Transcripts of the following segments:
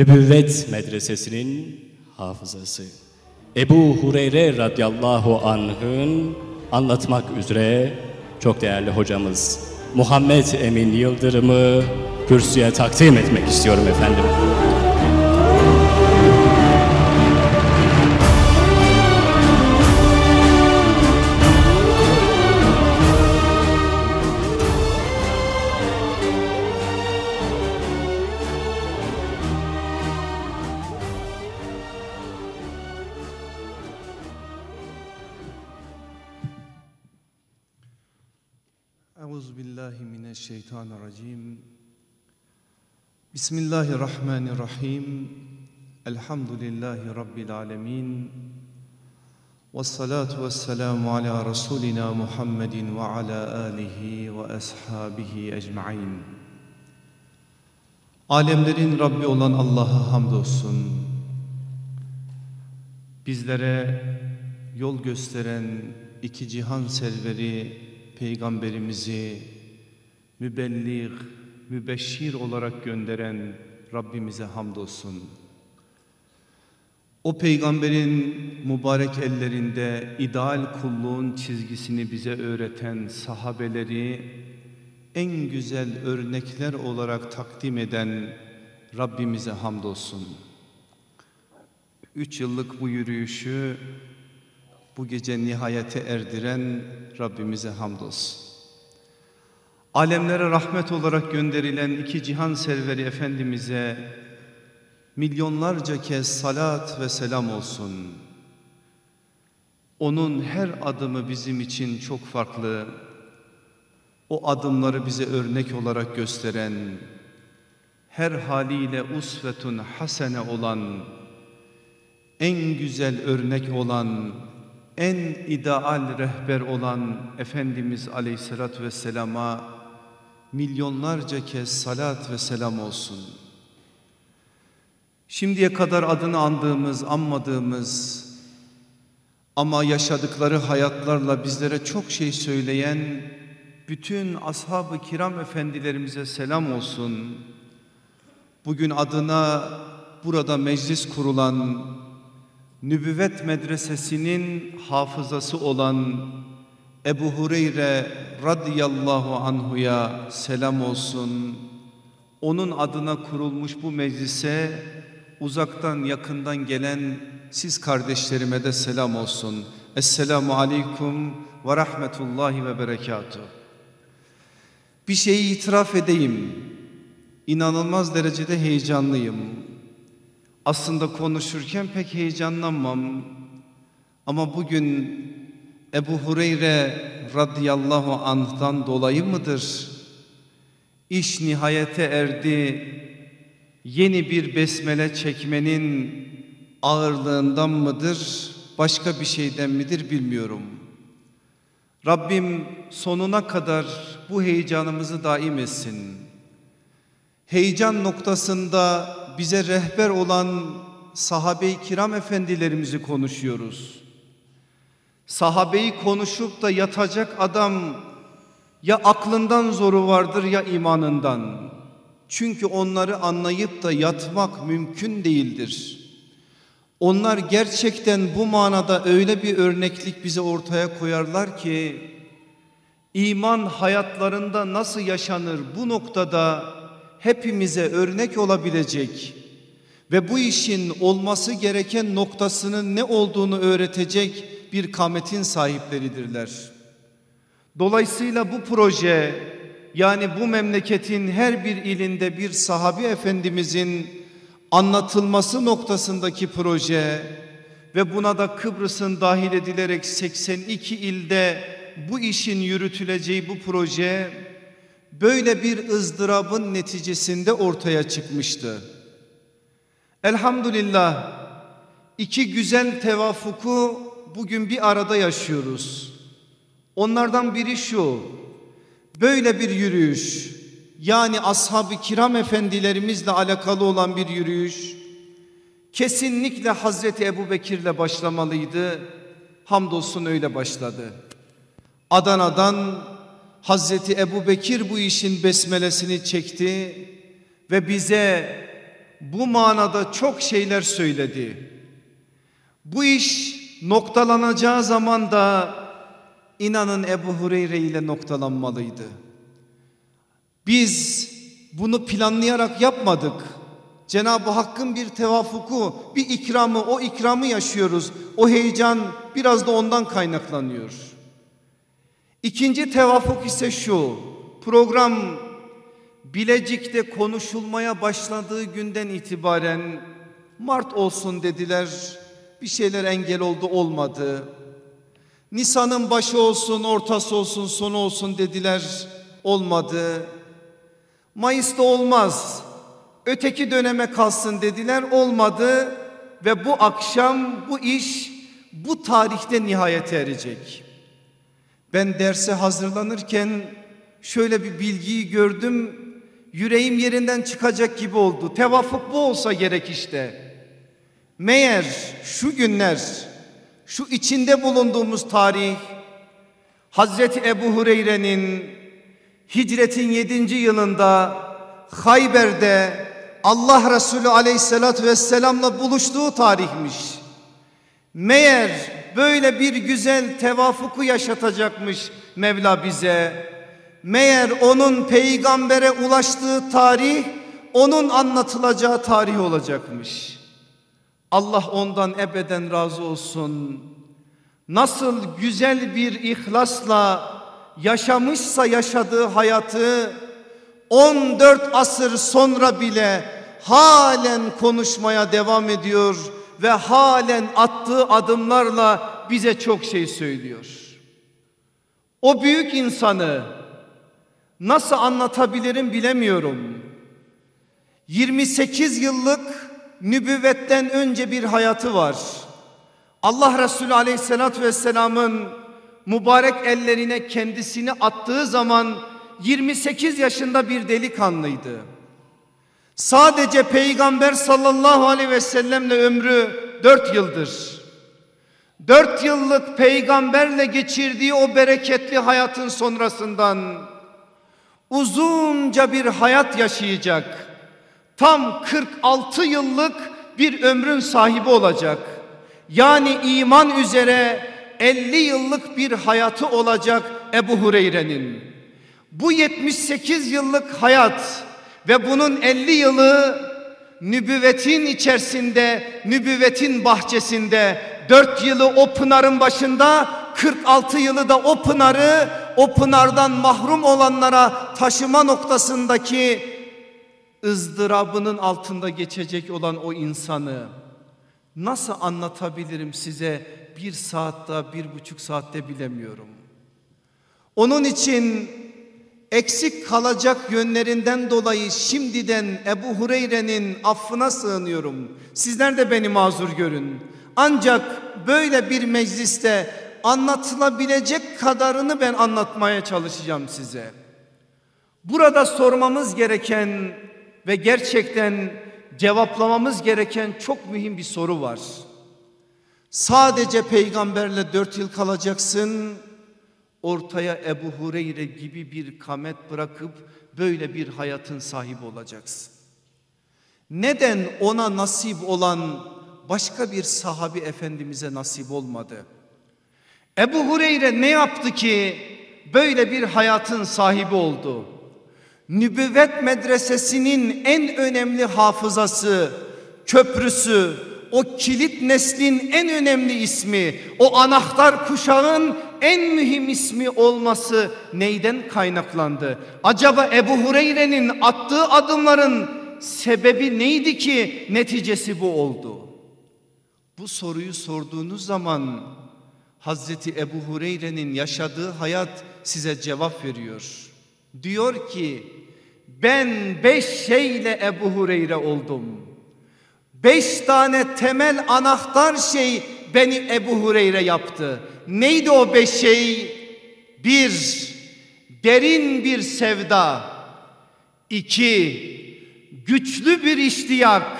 Nübüvvet Medresesi'nin hafızası. Ebu Hureyre radıyallahu anh'ın anlatmak üzere çok değerli hocamız Muhammed Emin Yıldırım'ı kürsüye takdim etmek istiyorum efendim. Mineşşeytanirracim. Bismillahirrahmanirrahim. Elhamdülillahi rabbil alamin. Ves salatu vesselamu ala rasulina Muhammedin ve ala alihi ve ashabihi ecmaîn. Alemlerin Rabbi olan Allah'a hamdolsun. Bizlere yol gösteren iki cihan serveri Peygamberimizi mübelliğ, mübeşşir olarak gönderen Rabbimize hamdolsun. O peygamberin mübarek ellerinde ideal kulluğun çizgisini bize öğreten sahabeleri en güzel örnekler olarak takdim eden Rabbimize hamdolsun. Üç yıllık bu yürüyüşü bu gece nihayete erdiren Rabbimize hamdolsun. Alemlere rahmet olarak gönderilen iki cihan serveri Efendimiz'e milyonlarca kez salat ve selam olsun. Onun her adımı bizim için çok farklı. O adımları bize örnek olarak gösteren, her haliyle usvetun hasene olan, en güzel örnek olan, en ideal rehber olan Efendimiz Aleyhisselatü Vesselam'a milyonlarca kez salat ve selam olsun. Şimdiye kadar adını andığımız, anmadığımız ama yaşadıkları hayatlarla bizlere çok şey söyleyen bütün ashab-ı kiram efendilerimize selam olsun. Bugün adına burada meclis kurulan Nübüvvet Medresesi'nin hafızası olan Ebu Hureyre radıyallahu anhuya selam olsun. Onun adına kurulmuş bu meclise uzaktan yakından gelen siz kardeşlerime de selam olsun. Esselamu aleyküm ve rahmetullahi ve berekatuhu. Bir şeyi itiraf edeyim. İnanılmaz derecede heyecanlıyım. Aslında konuşurken pek heyecanlanmam. Ama bugün Ebu Hureyre radıyallahu anh'tan dolayı mıdır? İş nihayete erdi. Yeni bir besmele çekmenin ağırlığından mıdır? Başka bir şeyden midir bilmiyorum. Rabbim sonuna kadar bu heyecanımızı daim etsin. Heyecan noktasında bize rehber olan sahabe-i kiram efendilerimizi konuşuyoruz. Sahabeyi konuşup da yatacak adam ya aklından zoru vardır ya imanından. Çünkü onları anlayıp da yatmak mümkün değildir. Onlar gerçekten bu manada öyle bir örneklik bize ortaya koyarlar ki iman hayatlarında nasıl yaşanır bu noktada hepimize örnek olabilecek ve bu işin olması gereken noktasının ne olduğunu öğretecek bir kametin sahipleridirler. Dolayısıyla bu proje yani bu memleketin her bir ilinde bir sahabi efendimizin anlatılması noktasındaki proje ve buna da Kıbrıs'ın dahil edilerek 82 ilde bu işin yürütüleceği bu proje böyle bir ızdırabın neticesinde ortaya çıkmıştı. Elhamdülillah iki güzel tevafuku bugün bir arada yaşıyoruz. Onlardan biri şu. Böyle bir yürüyüş yani ashab-ı kiram efendilerimizle alakalı olan bir yürüyüş kesinlikle Hazreti Ebu Bekir'le başlamalıydı. Hamdolsun öyle başladı. Adana'dan Hazreti Ebu Bekir bu işin besmelesini çekti ve bize bu manada çok şeyler söyledi. Bu iş noktalanacağı zaman da inanın Ebu Hureyre ile noktalanmalıydı. Biz bunu planlayarak yapmadık. Cenab-ı Hakk'ın bir tevafuku, bir ikramı, o ikramı yaşıyoruz. O heyecan biraz da ondan kaynaklanıyor. İkinci tevafuk ise şu. Program Bilecik'te konuşulmaya başladığı günden itibaren Mart olsun dediler. Bir şeyler engel oldu olmadı. Nisan'ın başı olsun, ortası olsun, sonu olsun dediler. Olmadı. Mayıs'ta olmaz. Öteki döneme kalsın dediler. Olmadı ve bu akşam bu iş bu tarihte nihayete erecek. Ben derse hazırlanırken şöyle bir bilgiyi gördüm. Yüreğim yerinden çıkacak gibi oldu. Tevafuk bu olsa gerek işte. Meğer şu günler, şu içinde bulunduğumuz tarih Hazreti Ebu Hureyre'nin hicretin yedinci yılında Hayber'de Allah Resulü aleyhissalatü vesselamla buluştuğu tarihmiş. Meğer böyle bir güzel tevafuku yaşatacakmış Mevla bize. Meğer onun peygambere ulaştığı tarih onun anlatılacağı tarih olacakmış. Allah ondan ebeden razı olsun. Nasıl güzel bir ihlasla yaşamışsa yaşadığı hayatı 14 asır sonra bile halen konuşmaya devam ediyor ve halen attığı adımlarla bize çok şey söylüyor. O büyük insanı nasıl anlatabilirim bilemiyorum. 28 yıllık nübüvvetten önce bir hayatı var. Allah Resulü Aleyhisselatü Vesselam'ın mübarek ellerine kendisini attığı zaman 28 yaşında bir delikanlıydı. Sadece Peygamber sallallahu aleyhi ve sellemle ömrü 4 yıldır. 4 yıllık peygamberle geçirdiği o bereketli hayatın sonrasından uzunca bir hayat yaşayacak. Tam 46 yıllık bir ömrün sahibi olacak. Yani iman üzere 50 yıllık bir hayatı olacak Ebu Hureyre'nin. Bu 78 yıllık hayat ve bunun 50 yılı nübüvvetin içerisinde, nübüvvetin bahçesinde 4 yılı o pınarın başında 46 yılı da o pınarı o pınardan mahrum olanlara taşıma noktasındaki ızdırabının altında geçecek olan o insanı nasıl anlatabilirim size bir saatte bir buçuk saatte bilemiyorum. Onun için eksik kalacak yönlerinden dolayı şimdiden Ebu Hureyre'nin affına sığınıyorum. Sizler de beni mazur görün. Ancak böyle bir mecliste anlatılabilecek kadarını ben anlatmaya çalışacağım size. Burada sormamız gereken ve gerçekten cevaplamamız gereken çok mühim bir soru var. Sadece peygamberle dört yıl kalacaksın. Ortaya Ebu Hureyre gibi bir kamet bırakıp böyle bir hayatın sahibi olacaksın. Neden ona nasip olan başka bir sahabi efendimize nasip olmadı? Ebu Hureyre ne yaptı ki böyle bir hayatın sahibi oldu? Nübüvvet medresesinin en önemli hafızası, köprüsü, o kilit neslin en önemli ismi, o anahtar kuşağın en mühim ismi olması neyden kaynaklandı? Acaba Ebu Hureyre'nin attığı adımların sebebi neydi ki neticesi bu oldu? Bu soruyu sorduğunuz zaman Hazreti Ebu Hureyre'nin yaşadığı hayat size cevap veriyor. Diyor ki ben beş şeyle Ebu Hureyre oldum. Beş tane temel anahtar şey beni Ebu Hureyre yaptı. Neydi o beş şey? Bir, derin bir sevda. İki, güçlü bir iştiyak.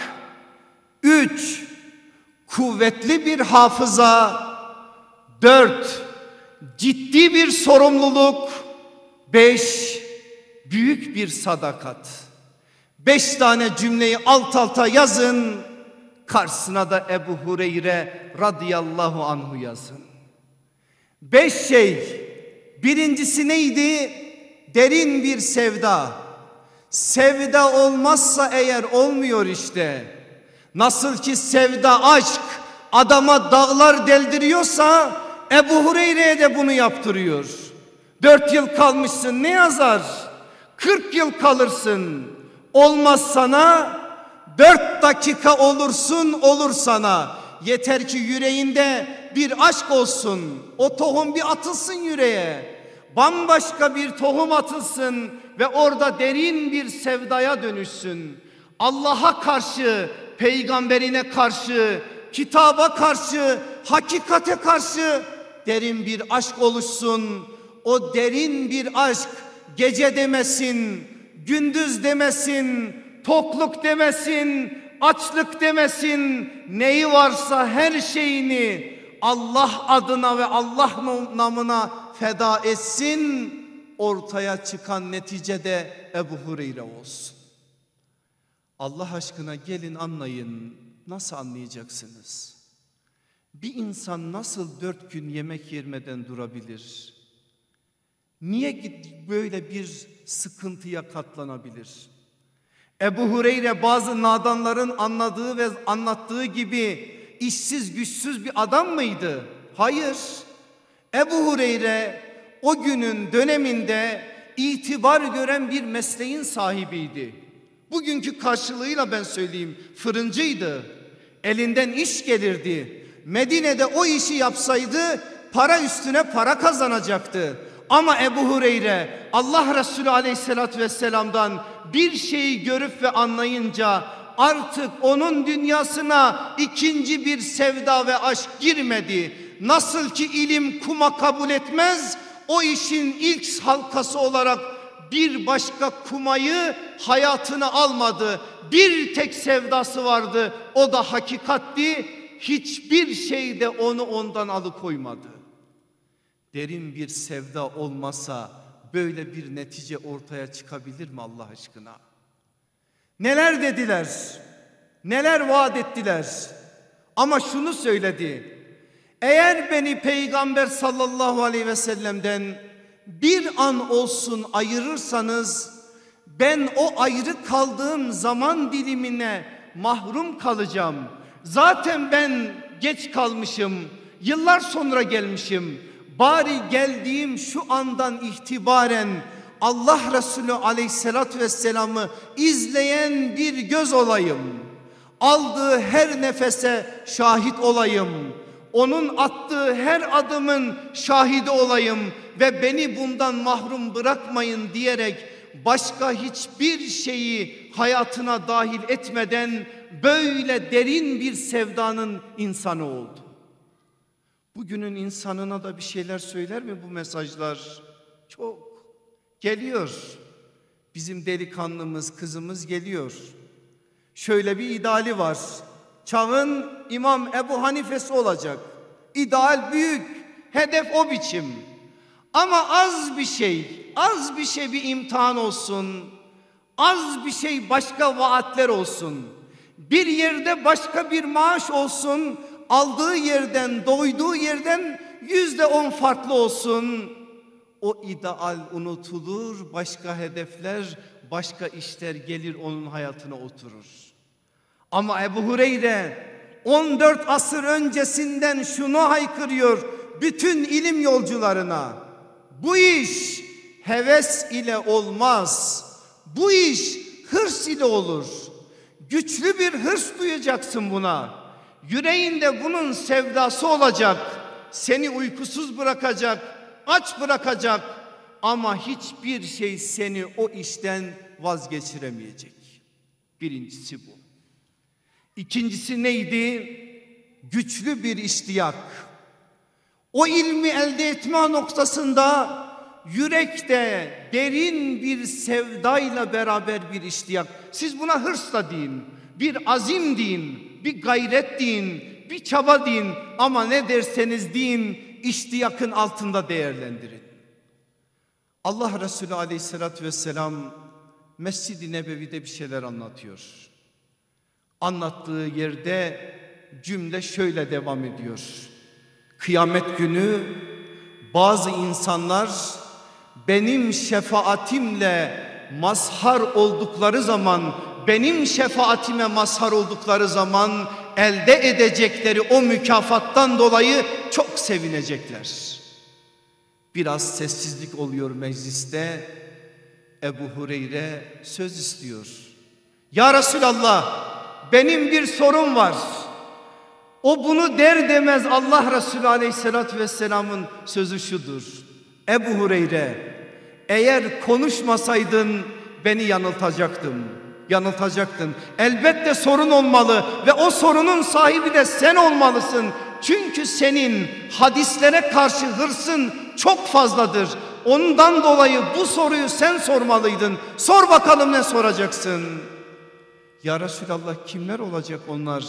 Üç, kuvvetli bir hafıza. Dört, ciddi bir sorumluluk. Beş, büyük bir sadakat. Beş tane cümleyi alt alta yazın. Karşısına da Ebu Hureyre radıyallahu anhu yazın. Beş şey. Birincisi neydi? Derin bir sevda. Sevda olmazsa eğer olmuyor işte. Nasıl ki sevda aşk adama dağlar deldiriyorsa Ebu Hureyre'ye de bunu yaptırıyor. Dört yıl kalmışsın ne yazar? Kırk yıl kalırsın. Olmaz sana dört dakika olursun olur sana. Yeter ki yüreğinde bir aşk olsun. O tohum bir atılsın yüreğe. Bambaşka bir tohum atılsın ve orada derin bir sevdaya dönüşsün. Allah'a karşı, peygamberine karşı, kitaba karşı, hakikate karşı derin bir aşk oluşsun. O derin bir aşk gece demesin, gündüz demesin, tokluk demesin, açlık demesin. Neyi varsa her şeyini Allah adına ve Allah namına feda etsin. Ortaya çıkan neticede Ebu Hureyre olsun. Allah aşkına gelin anlayın. Nasıl anlayacaksınız? Bir insan nasıl dört gün yemek yermeden durabilir? Niye böyle bir sıkıntıya katlanabilir? Ebu Hureyre bazı nadanların anladığı ve anlattığı gibi işsiz güçsüz bir adam mıydı? Hayır. Ebu Hureyre o günün döneminde itibar gören bir mesleğin sahibiydi. Bugünkü karşılığıyla ben söyleyeyim fırıncıydı. Elinden iş gelirdi. Medine'de o işi yapsaydı para üstüne para kazanacaktı. Ama Ebu Hureyre Allah Resulü aleyhissalatü vesselam'dan bir şeyi görüp ve anlayınca artık onun dünyasına ikinci bir sevda ve aşk girmedi. Nasıl ki ilim kuma kabul etmez o işin ilk halkası olarak bir başka kumayı hayatına almadı. Bir tek sevdası vardı o da hakikatti. Hiçbir şey de onu ondan alıkoymadı. Derin bir sevda olmasa böyle bir netice ortaya çıkabilir mi Allah aşkına? Neler dediler? Neler vaat ettiler? Ama şunu söyledi. Eğer beni peygamber sallallahu aleyhi ve sellem'den bir an olsun ayırırsanız ben o ayrı kaldığım zaman dilimine mahrum kalacağım. Zaten ben geç kalmışım. Yıllar sonra gelmişim. Bari geldiğim şu andan itibaren Allah Resulü aleyhissalatü vesselam'ı izleyen bir göz olayım. Aldığı her nefese şahit olayım. Onun attığı her adımın şahidi olayım ve beni bundan mahrum bırakmayın diyerek başka hiçbir şeyi hayatına dahil etmeden böyle derin bir sevdanın insanı oldu. Bugünün insanına da bir şeyler söyler mi bu mesajlar? Çok geliyor. Bizim delikanlımız, kızımız geliyor. Şöyle bir ideali var. Çağın İmam Ebu Hanife'si olacak. İdeal büyük, hedef o biçim. Ama az bir şey, az bir şey bir imtihan olsun. Az bir şey başka vaatler olsun. Bir yerde başka bir maaş olsun. Aldığı yerden, doyduğu yerden yüzde on farklı olsun. O ideal unutulur, başka hedefler, başka işler gelir onun hayatına oturur. Ama Ebu Hureyre 14 asır öncesinden şunu haykırıyor bütün ilim yolcularına. Bu iş heves ile olmaz. Bu iş hırs ile olur. Güçlü bir hırs duyacaksın buna. Yüreğinde bunun sevdası olacak. Seni uykusuz bırakacak, aç bırakacak ama hiçbir şey seni o işten vazgeçiremeyecek. Birincisi bu. İkincisi neydi? Güçlü bir iştiyak. O ilmi elde etme noktasında yürekte derin bir sevdayla beraber bir iştiyak. Siz buna hırsla deyin, bir azim deyin, bir gayret deyin, bir çaba deyin ama ne derseniz deyin iştiyakın altında değerlendirin. Allah Resulü aleyhissalatü vesselam Mescid-i Nebevi'de bir şeyler anlatıyor. Anlattığı yerde cümle şöyle devam ediyor. Kıyamet günü bazı insanlar benim şefaatimle mazhar oldukları zaman benim şefaatime mazhar oldukları zaman elde edecekleri o mükafattan dolayı çok sevinecekler. Biraz sessizlik oluyor mecliste. Ebu Hureyre söz istiyor. Ya Resulallah benim bir sorum var. O bunu der demez Allah Resulü Aleyhisselatü Vesselam'ın sözü şudur. Ebu Hureyre eğer konuşmasaydın beni yanıltacaktım. Yanıltacaktın. Elbette sorun olmalı ve o sorunun sahibi de sen olmalısın. Çünkü senin hadislere karşı hırsın çok fazladır. Ondan dolayı bu soruyu sen sormalıydın. Sor bakalım ne soracaksın? Ya Resulallah kimler olacak onlar?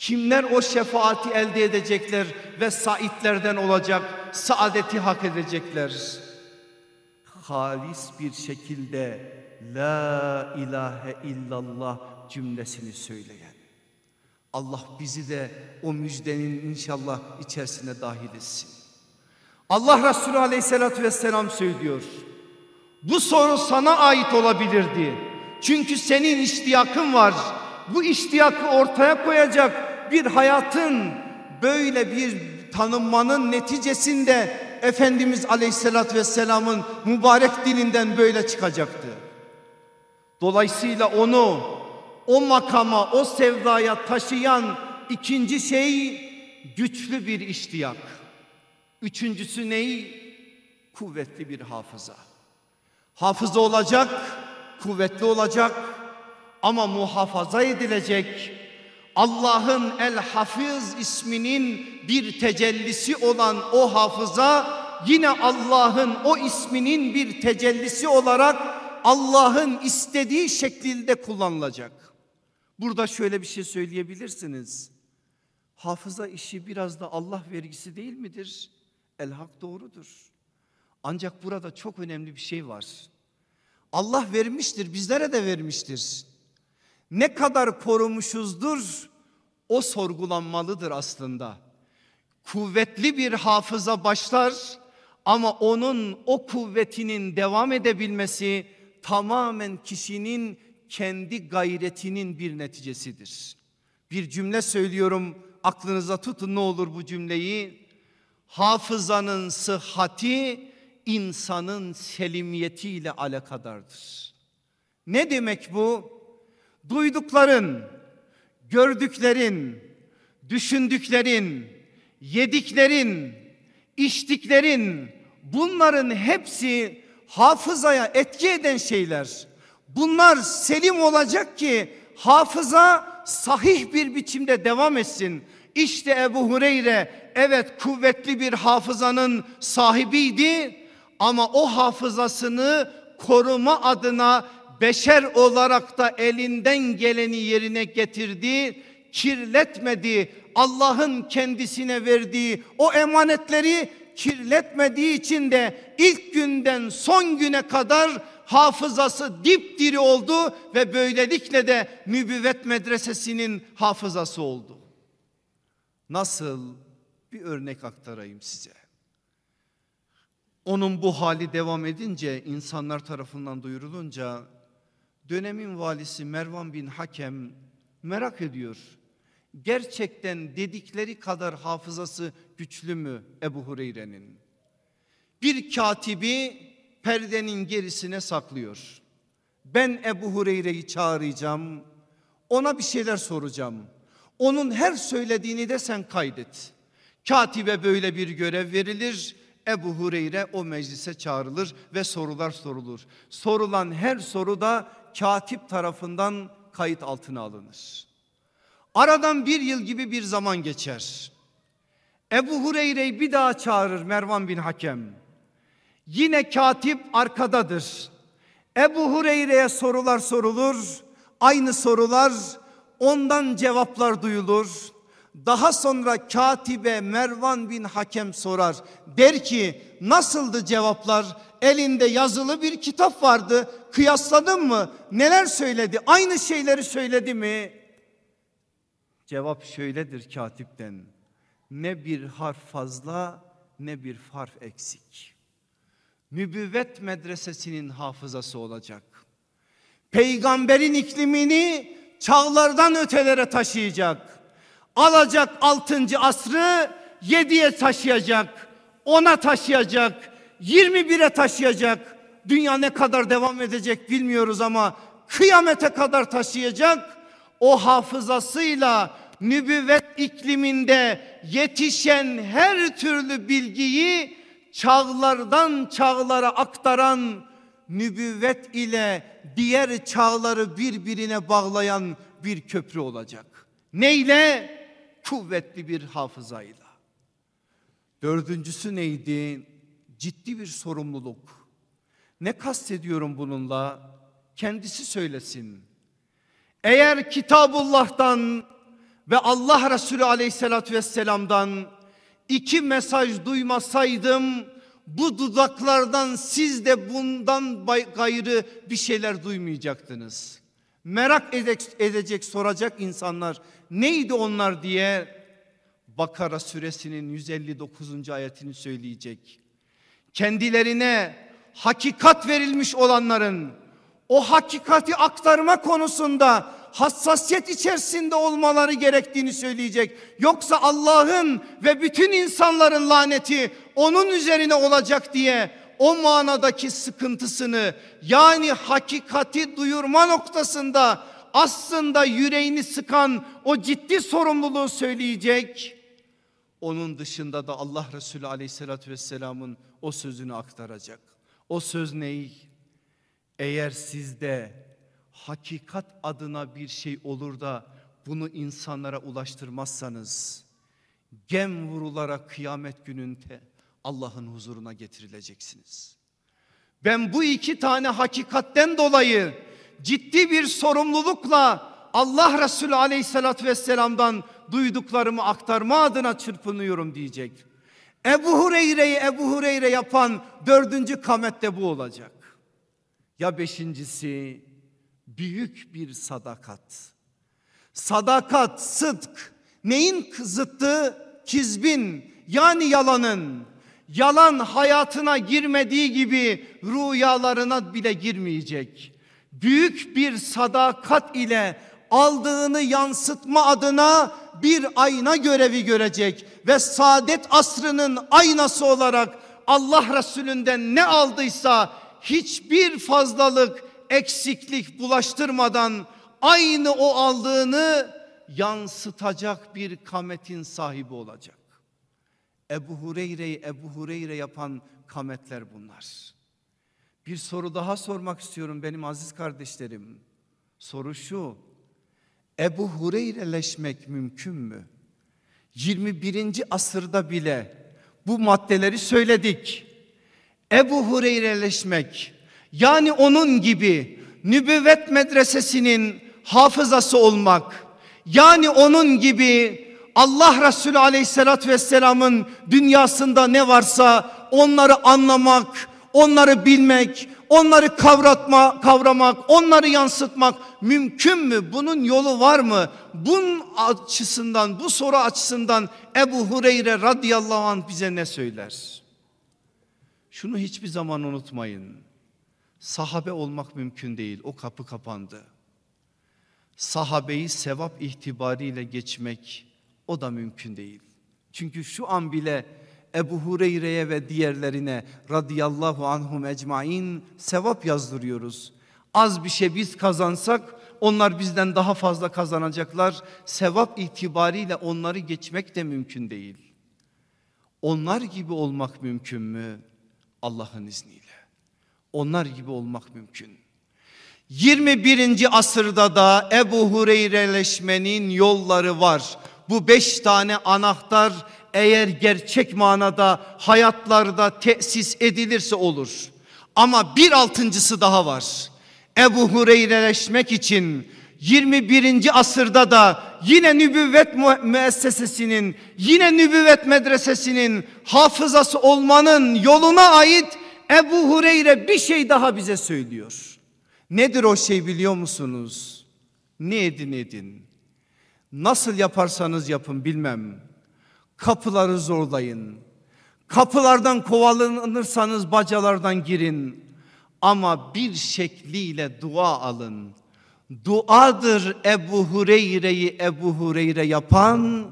Kimler o şefaati elde edecekler ve saitlerden olacak, saadeti hak edecekler? Halis bir şekilde La ilahe illallah cümlesini söyleyen. Allah bizi de o müjdenin inşallah içerisine dahil etsin. Allah Resulü aleyhissalatü vesselam söylüyor. Bu soru sana ait olabilirdi. Çünkü senin iştiyakın var. Bu iştiyakı ortaya koyacak bir hayatın böyle bir tanınmanın neticesinde Efendimiz Aleyhisselatü Vesselam'ın mübarek dilinden böyle çıkacaktı. Dolayısıyla onu o makama, o sevdaya taşıyan ikinci şey güçlü bir iştiyak. Üçüncüsü neyi? Kuvvetli bir hafıza. Hafıza olacak, kuvvetli olacak ama muhafaza edilecek. Allah'ın El Hafiz isminin bir tecellisi olan o hafıza yine Allah'ın o isminin bir tecellisi olarak Allah'ın istediği şekilde kullanılacak. Burada şöyle bir şey söyleyebilirsiniz. Hafıza işi biraz da Allah vergisi değil midir? El hak doğrudur. Ancak burada çok önemli bir şey var. Allah vermiştir, bizlere de vermiştir. Ne kadar korumuşuzdur o sorgulanmalıdır aslında. Kuvvetli bir hafıza başlar ama onun o kuvvetinin devam edebilmesi tamamen kişinin kendi gayretinin bir neticesidir. Bir cümle söylüyorum aklınıza tutun ne olur bu cümleyi. Hafızanın sıhhati insanın selimiyetiyle alakadardır. Ne demek bu? Duydukların, gördüklerin, düşündüklerin, yediklerin, içtiklerin bunların hepsi hafızaya etki eden şeyler. Bunlar selim olacak ki hafıza sahih bir biçimde devam etsin. İşte Ebu Hureyre evet kuvvetli bir hafızanın sahibiydi ama o hafızasını koruma adına beşer olarak da elinden geleni yerine getirdi, kirletmedi. Allah'ın kendisine verdiği o emanetleri kirletmediği için de ilk günden son güne kadar hafızası dipdiri oldu ve böylelikle de mübüvvet medresesinin hafızası oldu. Nasıl? Bir örnek aktarayım size. Onun bu hali devam edince insanlar tarafından duyurulunca dönemin valisi Mervan bin Hakem merak ediyor. Gerçekten dedikleri kadar hafızası güçlü mü Ebu Hureyre'nin? Bir katibi perdenin gerisine saklıyor. Ben Ebu Hureyre'yi çağıracağım. Ona bir şeyler soracağım. Onun her söylediğini de sen kaydet. Katibe böyle bir görev verilir. Ebu Hureyre o meclise çağrılır ve sorular sorulur. Sorulan her soru da katip tarafından kayıt altına alınır. Aradan bir yıl gibi bir zaman geçer. Ebu Hureyre'yi bir daha çağırır Mervan bin Hakem. Yine katip arkadadır. Ebu Hureyre'ye sorular sorulur. Aynı sorular ondan cevaplar duyulur. Daha sonra katibe Mervan bin Hakem sorar. Der ki nasıldı cevaplar? Elinde yazılı bir kitap vardı. Kıyasladın mı? Neler söyledi? Aynı şeyleri söyledi mi? Cevap şöyledir katipten. Ne bir harf fazla ne bir harf eksik. Nübüvvet medresesinin hafızası olacak. Peygamberin iklimini çağlardan ötelere taşıyacak. Alacak altıncı asrı yediye taşıyacak. Ona taşıyacak. 21'e taşıyacak. Dünya ne kadar devam edecek bilmiyoruz ama kıyamete kadar taşıyacak. O hafızasıyla nübüvvet ikliminde yetişen her türlü bilgiyi çağlardan çağlara aktaran nübüvvet ile diğer çağları birbirine bağlayan bir köprü olacak. Neyle? Kuvvetli bir hafızayla. Dördüncüsü neydi? Ciddi bir sorumluluk. Ne kastediyorum bununla? Kendisi söylesin. Eğer Kitabullah'tan ve Allah Resulü Aleyhisselatü Vesselam'dan iki mesaj duymasaydım bu dudaklardan siz de bundan gayrı bir şeyler duymayacaktınız. Merak edecek soracak insanlar neydi onlar diye Bakara suresinin 159. ayetini söyleyecek. Kendilerine hakikat verilmiş olanların o hakikati aktarma konusunda hassasiyet içerisinde olmaları gerektiğini söyleyecek. Yoksa Allah'ın ve bütün insanların laneti onun üzerine olacak diye o manadaki sıkıntısını yani hakikati duyurma noktasında aslında yüreğini sıkan o ciddi sorumluluğu söyleyecek. Onun dışında da Allah Resulü aleyhissalatü vesselamın o sözünü aktaracak. O söz ney? Eğer sizde hakikat adına bir şey olur da bunu insanlara ulaştırmazsanız gem vurularak kıyamet gününde Allah'ın huzuruna getirileceksiniz. Ben bu iki tane hakikatten dolayı ciddi bir sorumlulukla Allah Resulü aleyhissalatü vesselam'dan duyduklarımı aktarma adına çırpınıyorum diyecek. Ebu Hureyre'yi Ebu Hureyre yapan dördüncü kamette bu olacak. Ya beşincisi büyük bir sadakat. Sadakat, sıdk neyin zıttı? Kizbin yani yalanın. Yalan hayatına girmediği gibi rüyalarına bile girmeyecek. Büyük bir sadakat ile aldığını yansıtma adına bir ayna görevi görecek ve saadet asrının aynası olarak Allah Resulünden ne aldıysa hiçbir fazlalık eksiklik bulaştırmadan aynı o aldığını yansıtacak bir kametin sahibi olacak. Ebu Hureyre'yi Ebu Hureyre yapan kametler bunlar. Bir soru daha sormak istiyorum benim aziz kardeşlerim. Soru şu. Ebu Hureyreleşmek mümkün mü? 21. asırda bile bu maddeleri söyledik. Ebu Hureyreleşmek yani onun gibi nübüvvet medresesinin hafızası olmak yani onun gibi Allah Resulü aleyhissalatü vesselamın dünyasında ne varsa onları anlamak, onları bilmek, onları kavratma, kavramak, onları yansıtmak mümkün mü? Bunun yolu var mı? Bunun açısından, bu soru açısından Ebu Hureyre radıyallahu anh bize ne söyler? Şunu hiçbir zaman unutmayın. Sahabe olmak mümkün değil. O kapı kapandı. Sahabeyi sevap itibariyle geçmek o da mümkün değil. Çünkü şu an bile Ebu Hureyre'ye ve diğerlerine radıyallahu anhum ecmain sevap yazdırıyoruz. Az bir şey biz kazansak onlar bizden daha fazla kazanacaklar. Sevap itibariyle onları geçmek de mümkün değil. Onlar gibi olmak mümkün mü? Allah'ın izniyle. Onlar gibi olmak mümkün. 21. asırda da Ebu Hureyreleşmenin yolları var. Bu beş tane anahtar eğer gerçek manada hayatlarda tesis edilirse olur. Ama bir altıncısı daha var. Ebu Hureyreleşmek için 21. asırda da yine nübüvvet müessesesinin yine nübüvvet medresesinin hafızası olmanın yoluna ait Ebu Hureyre bir şey daha bize söylüyor. Nedir o şey biliyor musunuz? Ne edin edin. Nasıl yaparsanız yapın bilmem. Kapıları zorlayın. Kapılardan kovalanırsanız bacalardan girin. Ama bir şekliyle dua alın. Duadır Ebu Hureyre'yi Ebu Hureyre yapan.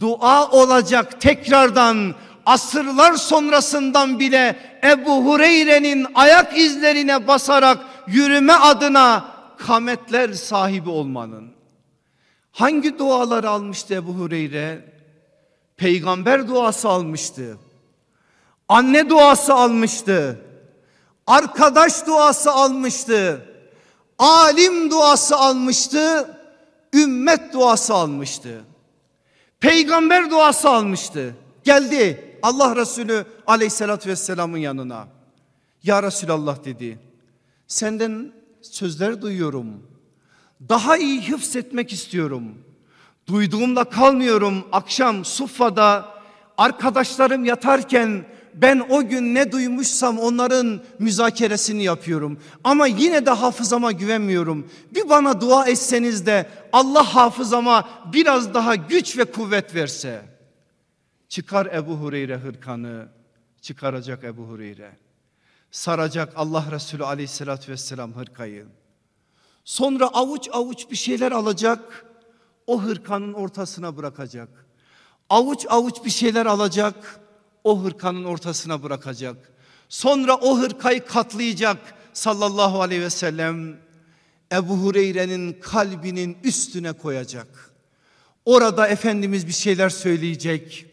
Dua olacak tekrardan asırlar sonrasından bile Ebu Hureyre'nin ayak izlerine basarak yürüme adına kametler sahibi olmanın. Hangi duaları almıştı Ebu Hureyre? Peygamber duası almıştı. Anne duası almıştı. Arkadaş duası almıştı. Alim duası almıştı. Ümmet duası almıştı. Peygamber duası almıştı. Geldi Allah Resulü aleyhissalatü vesselamın yanına. Ya Resulallah dedi. Senden sözler duyuyorum. Daha iyi hıfzetmek istiyorum. Duyduğumla kalmıyorum. Akşam Suffa'da arkadaşlarım yatarken ben o gün ne duymuşsam onların müzakeresini yapıyorum. Ama yine de hafızama güvenmiyorum. Bir bana dua etseniz de Allah hafızama biraz daha güç ve kuvvet verse. Çıkar Ebu Hureyre hırkanı, çıkaracak Ebu Hureyre. Saracak Allah Resulü aleyhissalatü vesselam hırkayı. Sonra avuç avuç bir şeyler alacak, o hırkanın ortasına bırakacak. Avuç avuç bir şeyler alacak, o hırkanın ortasına bırakacak. Sonra o hırkayı katlayacak sallallahu aleyhi ve sellem. Ebu Hureyre'nin kalbinin üstüne koyacak. Orada Efendimiz bir şeyler söyleyecek.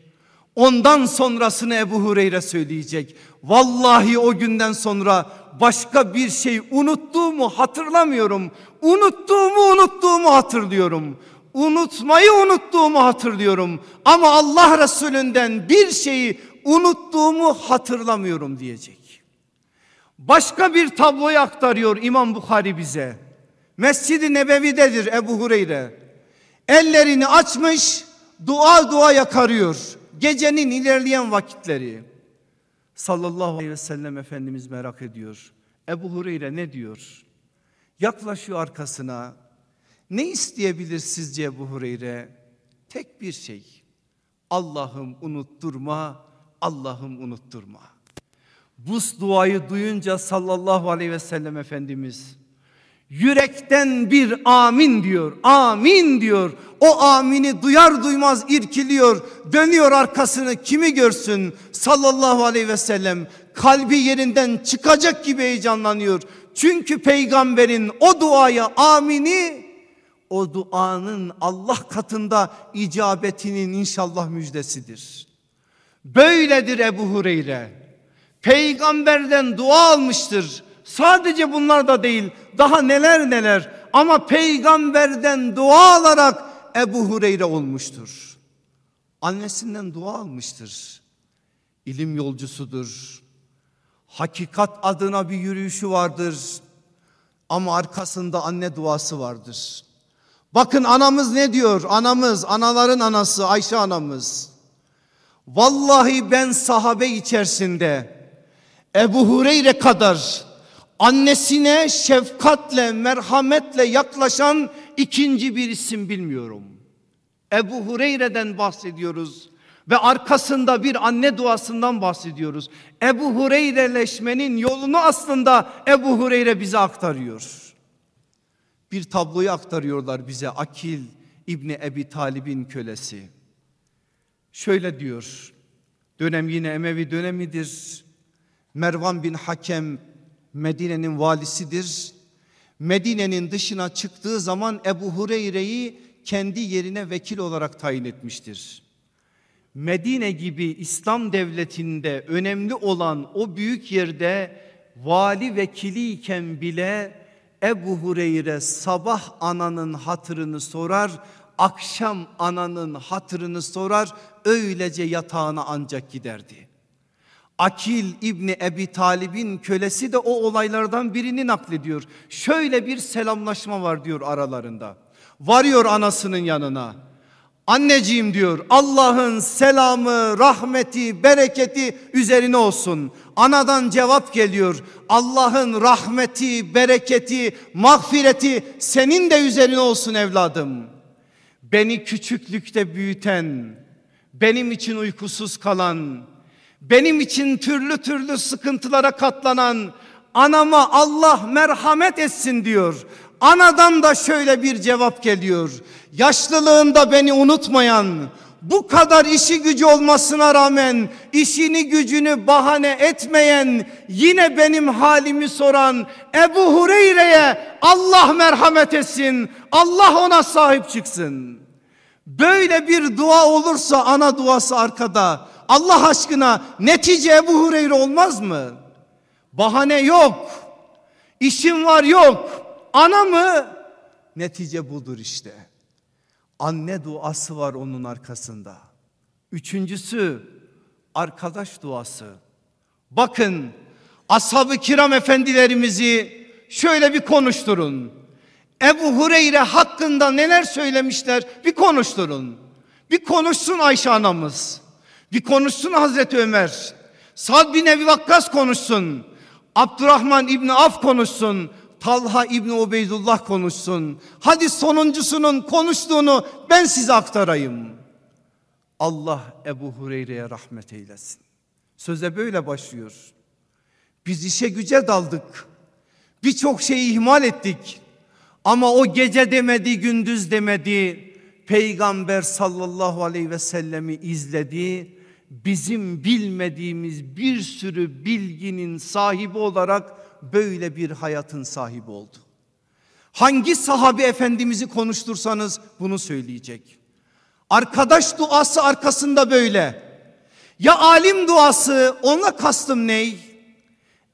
Ondan sonrasını Ebu Hureyre söyleyecek. Vallahi o günden sonra başka bir şey unuttuğumu hatırlamıyorum. Unuttuğumu unuttuğumu hatırlıyorum. Unutmayı unuttuğumu hatırlıyorum. Ama Allah Resulünden bir şeyi unuttuğumu hatırlamıyorum diyecek. Başka bir tabloyu aktarıyor İmam Bukhari bize. Mescid-i Nebevi'dedir Ebu Hureyre. Ellerini açmış dua dua yakarıyor. Gecenin ilerleyen vakitleri. Sallallahu aleyhi ve sellem Efendimiz merak ediyor. Ebu Hureyre ne diyor? Yaklaşıyor arkasına. Ne isteyebilir sizce Ebu Hureyre? Tek bir şey. Allah'ım unutturma, Allah'ım unutturma. Bu duayı duyunca sallallahu aleyhi ve sellem Efendimiz yürekten bir amin diyor. Amin diyor. O amini duyar duymaz irkiliyor. Dönüyor arkasını kimi görsün sallallahu aleyhi ve sellem. Kalbi yerinden çıkacak gibi heyecanlanıyor. Çünkü peygamberin o duaya amini o duanın Allah katında icabetinin inşallah müjdesidir. Böyledir Ebu Hureyre. Peygamberden dua almıştır. Sadece bunlar da değil daha neler neler ama peygamberden dua alarak Ebu Hureyre olmuştur. Annesinden dua almıştır. İlim yolcusudur. Hakikat adına bir yürüyüşü vardır. Ama arkasında anne duası vardır. Bakın anamız ne diyor? Anamız, anaların anası Ayşe anamız. Vallahi ben sahabe içerisinde Ebu Hureyre kadar annesine şefkatle, merhametle yaklaşan ikinci bir isim bilmiyorum. Ebu Hureyre'den bahsediyoruz ve arkasında bir anne duasından bahsediyoruz. Ebu Hureyreleşmenin yolunu aslında Ebu Hureyre bize aktarıyor. Bir tabloyu aktarıyorlar bize Akil İbni Ebi Talib'in kölesi. Şöyle diyor. Dönem yine Emevi dönemidir. Mervan bin Hakem Medine'nin valisidir. Medine'nin dışına çıktığı zaman Ebu Hureyre'yi kendi yerine vekil olarak tayin etmiştir. Medine gibi İslam devletinde önemli olan o büyük yerde vali vekiliyken bile Ebu Hureyre sabah ananın hatırını sorar, akşam ananın hatırını sorar, öylece yatağına ancak giderdi. Akil İbni Ebi Talib'in kölesi de o olaylardan birini naklediyor. Şöyle bir selamlaşma var diyor aralarında. Varıyor anasının yanına. Anneciğim diyor Allah'ın selamı, rahmeti, bereketi üzerine olsun. Anadan cevap geliyor. Allah'ın rahmeti, bereketi, mağfireti senin de üzerine olsun evladım. Beni küçüklükte büyüten, benim için uykusuz kalan, benim için türlü türlü sıkıntılara katlanan anama Allah merhamet etsin diyor. Anadan da şöyle bir cevap geliyor. Yaşlılığında beni unutmayan, bu kadar işi gücü olmasına rağmen işini gücünü bahane etmeyen, yine benim halimi soran Ebu Hureyre'ye Allah merhamet etsin. Allah ona sahip çıksın. Böyle bir dua olursa ana duası arkada. Allah aşkına netice Ebu Hureyre olmaz mı? Bahane yok. İşim var yok. Ana mı? Netice budur işte. Anne duası var onun arkasında. Üçüncüsü arkadaş duası. Bakın ashab-ı kiram efendilerimizi şöyle bir konuşturun. Ebu Hureyre hakkında neler söylemişler bir konuşturun. Bir konuşsun Ayşe anamız. Bir konuşsun Hazreti Ömer. Sad bin Ebi Vakkas konuşsun. Abdurrahman İbni Af konuşsun. Talha İbni Ubeydullah konuşsun. Hadi sonuncusunun konuştuğunu ben size aktarayım. Allah Ebu Hureyre'ye rahmet eylesin. Söze böyle başlıyor. Biz işe güce daldık. Birçok şeyi ihmal ettik. Ama o gece demedi, gündüz demedi. Peygamber sallallahu aleyhi ve sellemi izledi. Bizim bilmediğimiz bir sürü bilginin sahibi olarak böyle bir hayatın sahibi oldu. Hangi sahabe efendimizi konuştursanız bunu söyleyecek. Arkadaş duası arkasında böyle. Ya alim duası ona kastım ney?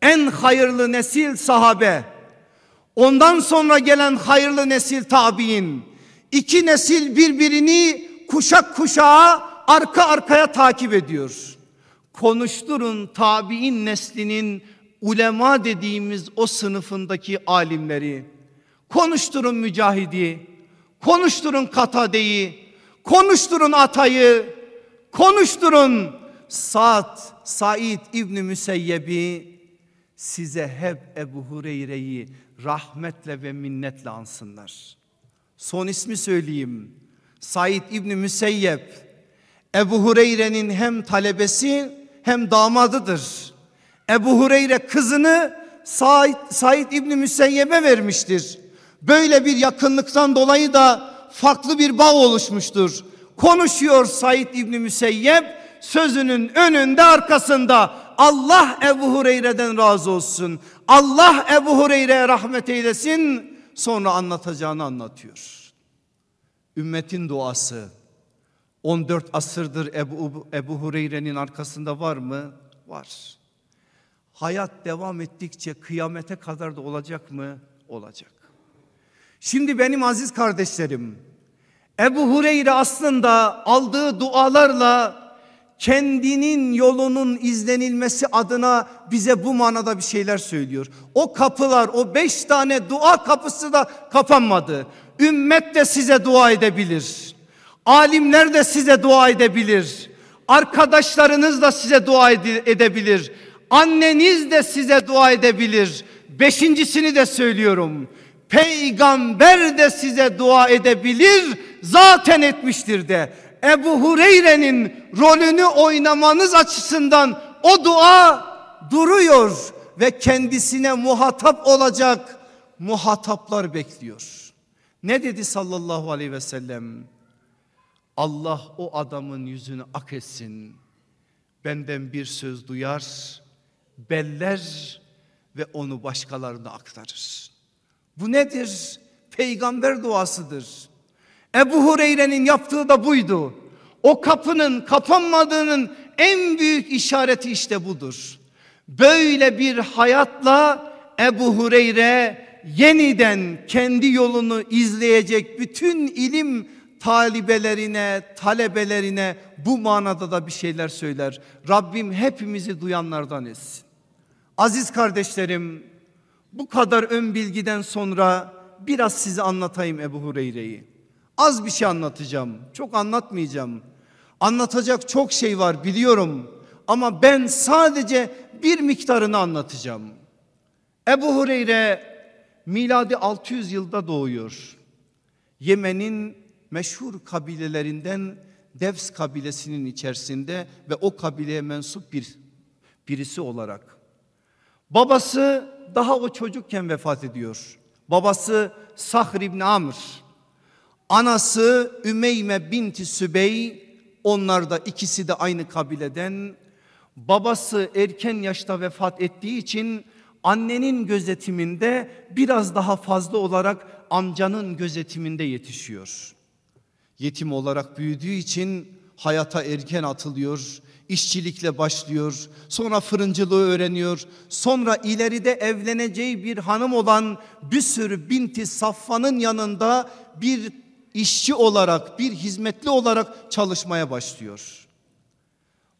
En hayırlı nesil sahabe. Ondan sonra gelen hayırlı nesil tabi'in. İki nesil birbirini kuşak kuşağa arka arkaya takip ediyor. Konuşturun tabi'in neslinin ulema dediğimiz o sınıfındaki alimleri. Konuşturun mücahidi, konuşturun katadeyi, konuşturun atayı, konuşturun Sa'd, Said İbni Müseyyebi size hep Ebu Hureyre'yi rahmetle ve minnetle ansınlar. Son ismi söyleyeyim. Said İbni Müseyyep Ebu Hureyre'nin hem talebesi hem damadıdır. Ebu Hureyre kızını Said, Said İbni Müseyyep'e vermiştir. Böyle bir yakınlıktan dolayı da farklı bir bağ oluşmuştur. Konuşuyor Said İbni Müseyyep sözünün önünde arkasında Allah Ebu Hureyre'den razı olsun. Allah Ebu Hureyre'ye rahmet eylesin. Sonra anlatacağını anlatıyor. Ümmetin duası 14 asırdır Ebu, Ebu Hureyre'nin arkasında var mı? Var. Hayat devam ettikçe kıyamete kadar da olacak mı? Olacak. Şimdi benim aziz kardeşlerim Ebu Hureyre aslında aldığı dualarla kendinin yolunun izlenilmesi adına bize bu manada bir şeyler söylüyor. O kapılar o beş tane dua kapısı da kapanmadı. Ümmet de size dua edebilir. Alimler de size dua edebilir. Arkadaşlarınız da size dua edebilir. Anneniz de size dua edebilir. Beşincisini de söylüyorum. Peygamber de size dua edebilir. Zaten etmiştir de. Ebu Hureyre'nin rolünü oynamanız açısından o dua duruyor ve kendisine muhatap olacak muhataplar bekliyor. Ne dedi sallallahu aleyhi ve sellem? Allah o adamın yüzünü ak etsin. Benden bir söz duyar, beller ve onu başkalarına aktarır. Bu nedir? Peygamber duasıdır. Ebu Hureyre'nin yaptığı da buydu. O kapının kapanmadığının en büyük işareti işte budur. Böyle bir hayatla Ebu Hureyre yeniden kendi yolunu izleyecek bütün ilim talibelerine, talebelerine bu manada da bir şeyler söyler. Rabbim hepimizi duyanlardan etsin. Aziz kardeşlerim, bu kadar ön bilgiden sonra biraz size anlatayım Ebu Hureyre'yi. Az bir şey anlatacağım. Çok anlatmayacağım. Anlatacak çok şey var biliyorum. Ama ben sadece bir miktarını anlatacağım. Ebu Hureyre miladi 600 yılda doğuyor. Yemen'in meşhur kabilelerinden Devs kabilesinin içerisinde ve o kabileye mensup bir birisi olarak. Babası daha o çocukken vefat ediyor. Babası Sahr İbni Amr. Anası Ümeyme binti Sübey. Onlar da ikisi de aynı kabileden. Babası erken yaşta vefat ettiği için annenin gözetiminde biraz daha fazla olarak amcanın gözetiminde yetişiyor. Yetim olarak büyüdüğü için hayata erken atılıyor. İşçilikle başlıyor. Sonra fırıncılığı öğreniyor. Sonra ileride evleneceği bir hanım olan Büsür binti Safvan'ın yanında bir işçi olarak, bir hizmetli olarak çalışmaya başlıyor.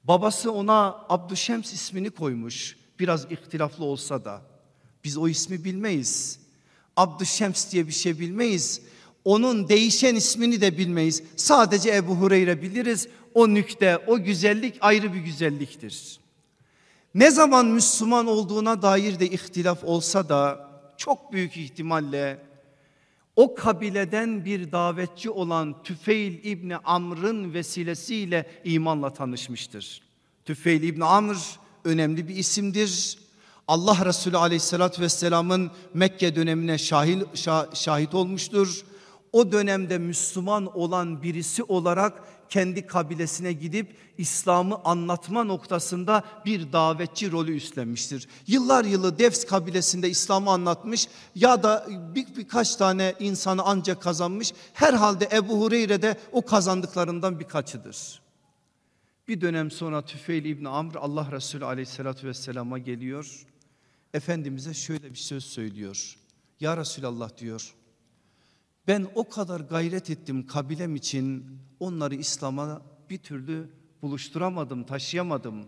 Babası ona Abdüşems ismini koymuş. Biraz ihtilaflı olsa da. Biz o ismi bilmeyiz. Abdüşems diye bir şey bilmeyiz. Onun değişen ismini de bilmeyiz. Sadece Ebu Hureyre biliriz. O nükte, o güzellik ayrı bir güzelliktir. Ne zaman Müslüman olduğuna dair de ihtilaf olsa da çok büyük ihtimalle o kabileden bir davetçi olan Tüfeil İbni Amr'ın vesilesiyle imanla tanışmıştır. Tüfeil İbni Amr önemli bir isimdir. Allah Resulü aleyhissalatü vesselamın Mekke dönemine şahit, şahit olmuştur. O dönemde Müslüman olan birisi olarak kendi kabilesine gidip İslam'ı anlatma noktasında bir davetçi rolü üstlenmiştir. Yıllar yılı Devs kabilesinde İslam'ı anlatmış ya da bir, birkaç tane insanı ancak kazanmış. Herhalde Ebu Hureyre de o kazandıklarından birkaçıdır. Bir dönem sonra Tüfeil İbni Amr Allah Resulü aleyhissalatü vesselama geliyor. Efendimiz'e şöyle bir söz söylüyor. Ya Resulallah diyor. Ben o kadar gayret ettim kabilem için onları İslam'a bir türlü buluşturamadım, taşıyamadım.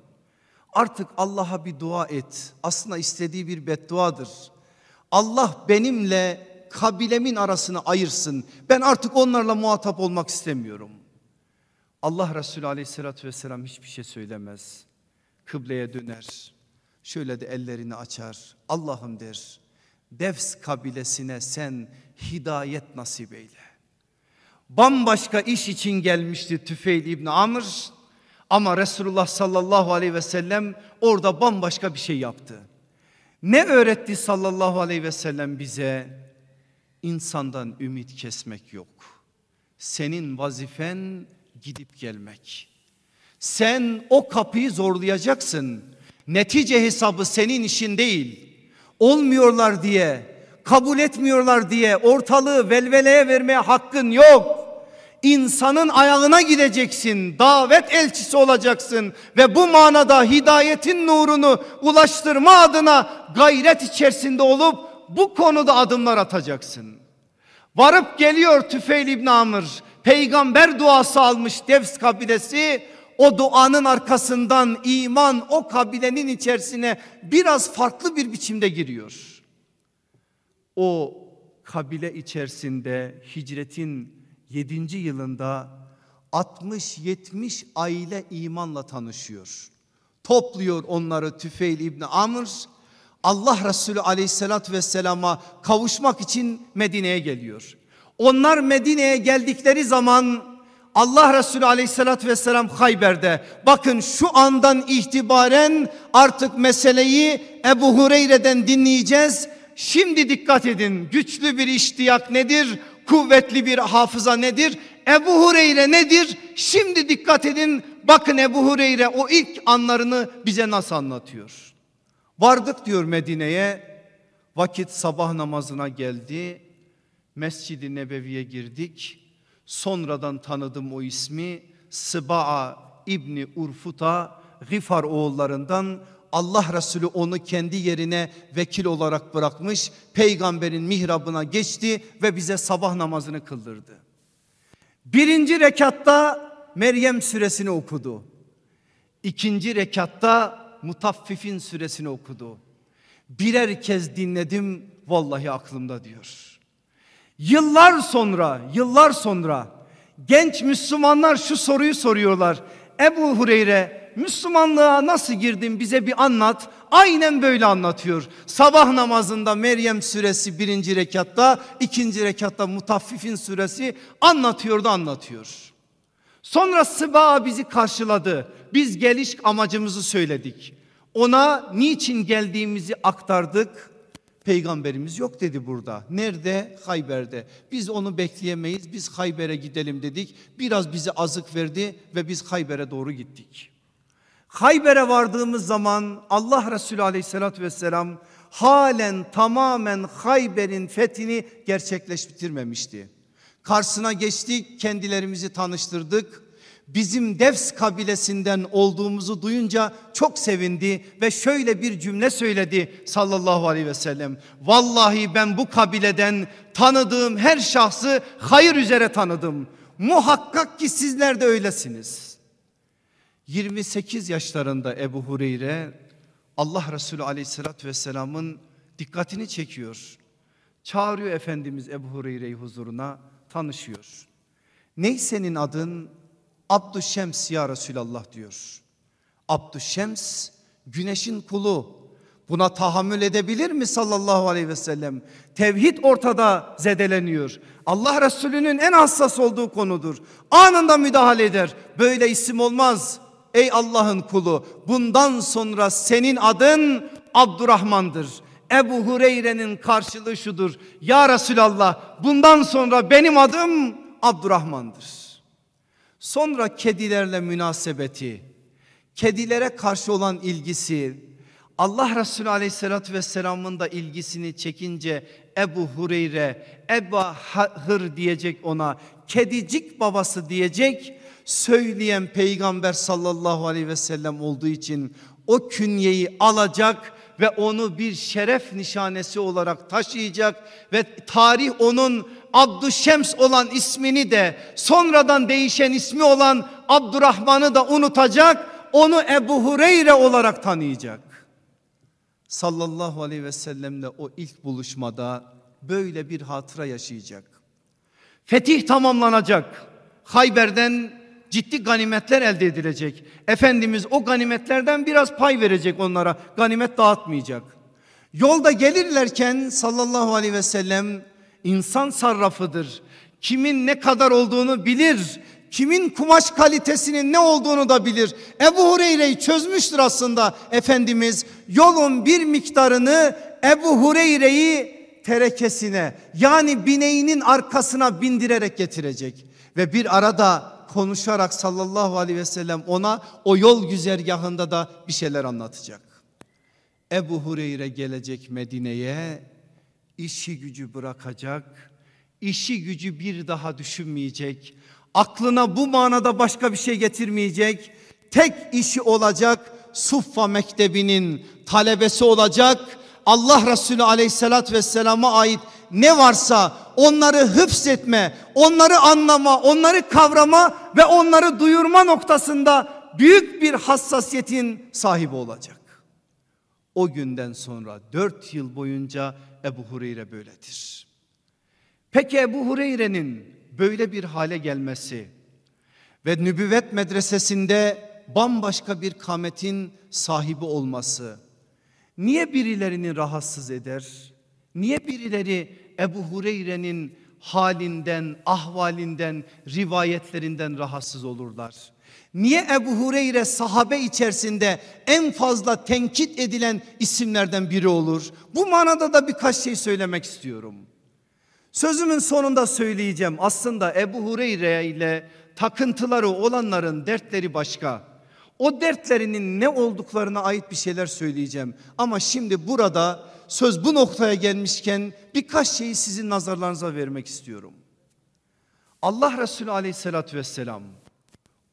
Artık Allah'a bir dua et. Aslında istediği bir bedduadır. Allah benimle kabilemin arasını ayırsın. Ben artık onlarla muhatap olmak istemiyorum. Allah Resulü aleyhissalatü vesselam hiçbir şey söylemez. Kıbleye döner. Şöyle de ellerini açar. Allah'ım der. Devs kabilesine sen hidayet nasip eyle. Bambaşka iş için gelmişti Tüfeil İbni Amr. Ama Resulullah sallallahu aleyhi ve sellem orada bambaşka bir şey yaptı. Ne öğretti sallallahu aleyhi ve sellem bize? İnsandan ümit kesmek yok. Senin vazifen gidip gelmek. Sen o kapıyı zorlayacaksın. Netice hesabı senin işin değil. Olmuyorlar diye, kabul etmiyorlar diye ortalığı velveleye vermeye hakkın yok. İnsanın ayağına gideceksin, davet elçisi olacaksın ve bu manada hidayetin nurunu ulaştırma adına gayret içerisinde olup bu konuda adımlar atacaksın. Varıp geliyor Tüfeil İbn Amr, peygamber duası almış Devs kabilesi, o duanın arkasından iman o kabilenin içerisine biraz farklı bir biçimde giriyor. O kabile içerisinde hicretin 7. yılında 60-70 aile imanla tanışıyor. Topluyor onları Tüfeil İbni Amr. Allah Resulü aleyhissalatü vesselama kavuşmak için Medine'ye geliyor. Onlar Medine'ye geldikleri zaman Allah Resulü aleyhissalatü vesselam Hayber'de bakın şu andan itibaren artık meseleyi Ebu Hureyre'den dinleyeceğiz. Şimdi dikkat edin güçlü bir iştiyak nedir? Kuvvetli bir hafıza nedir? Ebu Hureyre nedir? Şimdi dikkat edin bakın Ebu Hureyre o ilk anlarını bize nasıl anlatıyor. Vardık diyor Medine'ye vakit sabah namazına geldi. Mescid-i Nebevi'ye girdik. Sonradan tanıdım o ismi. Sıba'a İbni Urfuta Gifar oğullarından Allah Resulü onu kendi yerine vekil olarak bırakmış. Peygamberin mihrabına geçti ve bize sabah namazını kıldırdı. Birinci rekatta Meryem suresini okudu. İkinci rekatta Mutaffifin suresini okudu. Birer kez dinledim vallahi aklımda diyor. Yıllar sonra, yıllar sonra genç Müslümanlar şu soruyu soruyorlar. Ebu Hureyre Müslümanlığa nasıl girdin bize bir anlat. Aynen böyle anlatıyor. Sabah namazında Meryem suresi birinci rekatta, ikinci rekatta Mutaffifin suresi anlatıyordu anlatıyor. Sonra Sıba bizi karşıladı. Biz geliş amacımızı söyledik. Ona niçin geldiğimizi aktardık. Peygamberimiz yok dedi burada. Nerede? Hayber'de. Biz onu bekleyemeyiz. Biz Hayber'e gidelim dedik. Biraz bize azık verdi ve biz Hayber'e doğru gittik. Hayber'e vardığımız zaman Allah Resulü aleyhissalatü vesselam halen tamamen Hayber'in fethini gerçekleştirmemişti. Karşısına geçtik kendilerimizi tanıştırdık. Bizim Devs kabilesinden olduğumuzu duyunca çok sevindi ve şöyle bir cümle söyledi sallallahu aleyhi ve sellem. Vallahi ben bu kabileden tanıdığım her şahsı hayır üzere tanıdım. Muhakkak ki sizler de öylesiniz. 28 yaşlarında Ebu Hureyre Allah Resulü aleyhissalatü vesselamın dikkatini çekiyor. Çağırıyor Efendimiz Ebu Hureyre'yi huzuruna tanışıyor. Ney senin adın? Abdüşşems ya Resulallah diyor. Abdüşşems güneşin kulu. Buna tahammül edebilir mi sallallahu aleyhi ve sellem? Tevhid ortada zedeleniyor. Allah Resulü'nün en hassas olduğu konudur. Anında müdahale eder. Böyle isim olmaz. Ey Allah'ın kulu bundan sonra senin adın Abdurrahman'dır. Ebu Hureyre'nin karşılığı şudur. Ya Resulallah bundan sonra benim adım Abdurrahman'dır. Sonra kedilerle münasebeti, kedilere karşı olan ilgisi, Allah Resulü Aleyhisselatü Vesselam'ın da ilgisini çekince Ebu Hureyre, Eba Hır diyecek ona, kedicik babası diyecek. Söyleyen peygamber sallallahu aleyhi ve sellem olduğu için o künyeyi alacak ve onu bir şeref nişanesi olarak taşıyacak ve tarih onun Abdüşşems olan ismini de sonradan değişen ismi olan Abdurrahman'ı da unutacak onu Ebu Hureyre olarak tanıyacak. Sallallahu aleyhi ve sellemle o ilk buluşmada böyle bir hatıra yaşayacak. Fetih tamamlanacak. Hayber'den ciddi ganimetler elde edilecek. Efendimiz o ganimetlerden biraz pay verecek onlara. Ganimet dağıtmayacak. Yolda gelirlerken sallallahu aleyhi ve sellem insan sarrafıdır. Kimin ne kadar olduğunu bilir. Kimin kumaş kalitesinin ne olduğunu da bilir. Ebu Hureyre'yi çözmüştür aslında Efendimiz. Yolun bir miktarını Ebu Hureyre'yi terekesine yani bineğinin arkasına bindirerek getirecek. Ve bir arada konuşarak sallallahu aleyhi ve sellem ona o yol güzergahında da bir şeyler anlatacak. Ebu Hureyre gelecek Medine'ye işi gücü bırakacak, işi gücü bir daha düşünmeyecek, aklına bu manada başka bir şey getirmeyecek, tek işi olacak Suffa Mektebi'nin talebesi olacak, Allah Resulü aleyhissalat vesselama ait ne varsa onları hıfzetme, onları anlama, onları kavrama ve onları duyurma noktasında büyük bir hassasiyetin sahibi olacak. O günden sonra dört yıl boyunca Ebu Hureyre böyledir. Peki Ebu Hureyre'nin böyle bir hale gelmesi ve nübüvvet medresesinde bambaşka bir kametin sahibi olması niye birilerini rahatsız eder? Niye birileri Ebu Hureyre'nin halinden, ahvalinden, rivayetlerinden rahatsız olurlar? Niye Ebu Hureyre sahabe içerisinde en fazla tenkit edilen isimlerden biri olur? Bu manada da birkaç şey söylemek istiyorum. Sözümün sonunda söyleyeceğim. Aslında Ebu Hureyre ile takıntıları olanların dertleri başka. O dertlerinin ne olduklarına ait bir şeyler söyleyeceğim. Ama şimdi burada söz bu noktaya gelmişken birkaç şeyi sizin nazarlarınıza vermek istiyorum. Allah Resulü aleyhissalatü vesselam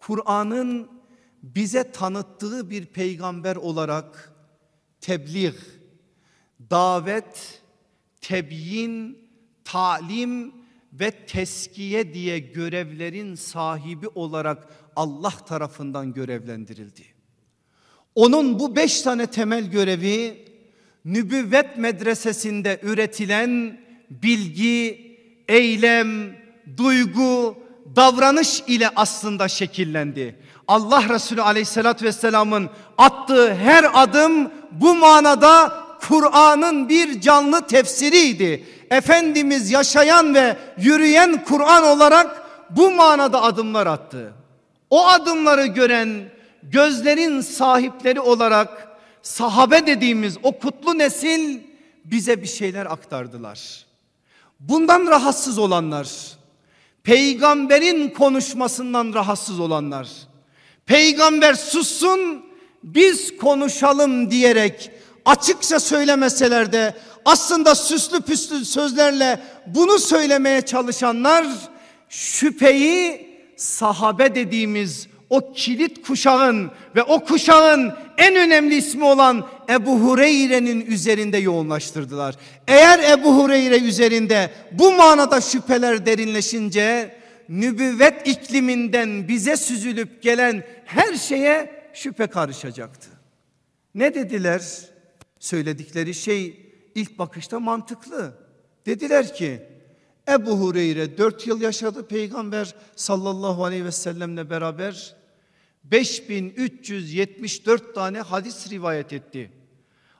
Kur'an'ın bize tanıttığı bir peygamber olarak tebliğ, davet, tebyin, talim ve teskiye diye görevlerin sahibi olarak Allah tarafından görevlendirildi. Onun bu beş tane temel görevi nübüvvet medresesinde üretilen bilgi, eylem, duygu, davranış ile aslında şekillendi. Allah Resulü aleyhissalatü vesselamın attığı her adım bu manada Kur'an'ın bir canlı tefsiriydi. Efendimiz yaşayan ve yürüyen Kur'an olarak bu manada adımlar attı. O adımları gören gözlerin sahipleri olarak sahabe dediğimiz o kutlu nesil bize bir şeyler aktardılar. Bundan rahatsız olanlar, peygamberin konuşmasından rahatsız olanlar, peygamber sussun biz konuşalım diyerek açıkça söylemeseler de aslında süslü püslü sözlerle bunu söylemeye çalışanlar şüpheyi sahabe dediğimiz o kilit kuşağın ve o kuşağın en önemli ismi olan Ebu Hureyre'nin üzerinde yoğunlaştırdılar. Eğer Ebu Hureyre üzerinde bu manada şüpheler derinleşince nübüvvet ikliminden bize süzülüp gelen her şeye şüphe karışacaktı. Ne dediler? Söyledikleri şey ilk bakışta mantıklı. Dediler ki Ebu Hureyre 4 yıl yaşadı peygamber sallallahu aleyhi ve sellemle beraber 5374 tane hadis rivayet etti.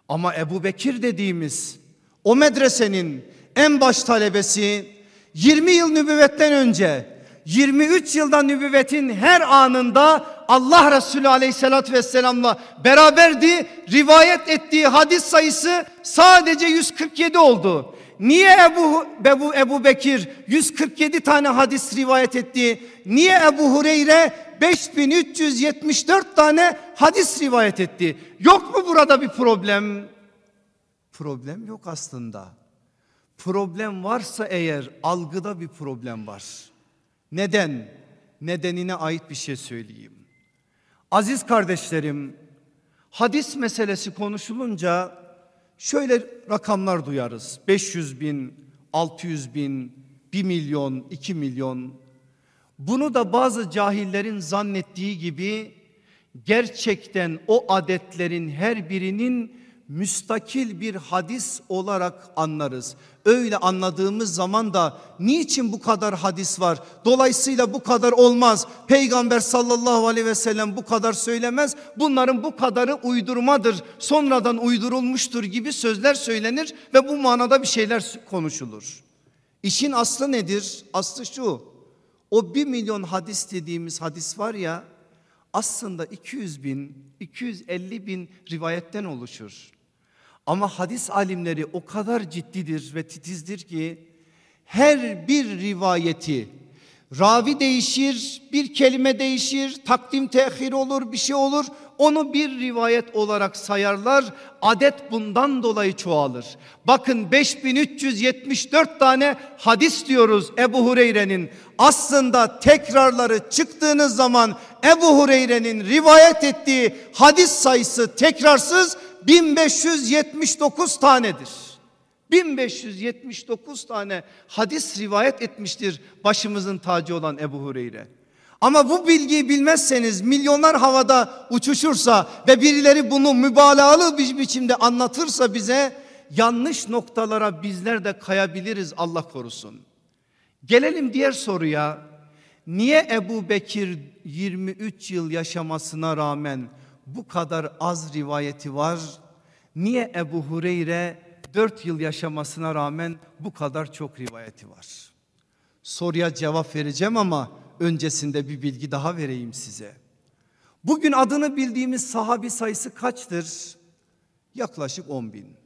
Ama Ebu Bekir dediğimiz o medresenin en baş talebesi 20 yıl nübüvvetten önce 23 yılda nübüvvetin her anında Allah Resulü aleyhissalatü vesselamla beraberdi. Rivayet ettiği hadis sayısı sadece 147 oldu. Niye Ebu, Ebu, Ebu Bekir 147 tane hadis rivayet etti? Niye Ebu Hureyre 5374 tane hadis rivayet etti? Yok mu burada bir problem? Problem yok aslında. Problem varsa eğer algıda bir problem var. Neden? Nedenine ait bir şey söyleyeyim. Aziz kardeşlerim, hadis meselesi konuşulunca şöyle rakamlar duyarız. 500 bin, 600 bin, 1 milyon, 2 milyon. Bunu da bazı cahillerin zannettiği gibi gerçekten o adetlerin her birinin müstakil bir hadis olarak anlarız. Öyle anladığımız zaman da niçin bu kadar hadis var? Dolayısıyla bu kadar olmaz. Peygamber sallallahu aleyhi ve sellem bu kadar söylemez. Bunların bu kadarı uydurmadır. Sonradan uydurulmuştur gibi sözler söylenir ve bu manada bir şeyler konuşulur. İşin aslı nedir? Aslı şu. O bir milyon hadis dediğimiz hadis var ya aslında 200 bin, 250 bin rivayetten oluşur. Ama hadis alimleri o kadar ciddidir ve titizdir ki her bir rivayeti ravi değişir, bir kelime değişir, takdim tehir olur, bir şey olur. Onu bir rivayet olarak sayarlar. Adet bundan dolayı çoğalır. Bakın 5374 tane hadis diyoruz Ebu Hureyre'nin. Aslında tekrarları çıktığınız zaman Ebu Hureyre'nin rivayet ettiği hadis sayısı tekrarsız 1579 tanedir. 1579 tane hadis rivayet etmiştir başımızın tacı olan Ebu Hureyre. Ama bu bilgiyi bilmezseniz milyonlar havada uçuşursa ve birileri bunu mübalağalı bir biçimde anlatırsa bize yanlış noktalara bizler de kayabiliriz Allah korusun. Gelelim diğer soruya. Niye Ebu Bekir 23 yıl yaşamasına rağmen bu kadar az rivayeti var? Niye Ebu Hureyre 4 yıl yaşamasına rağmen bu kadar çok rivayeti var? Soruya cevap vereceğim ama öncesinde bir bilgi daha vereyim size. Bugün adını bildiğimiz sahabi sayısı kaçtır? Yaklaşık 10 bin.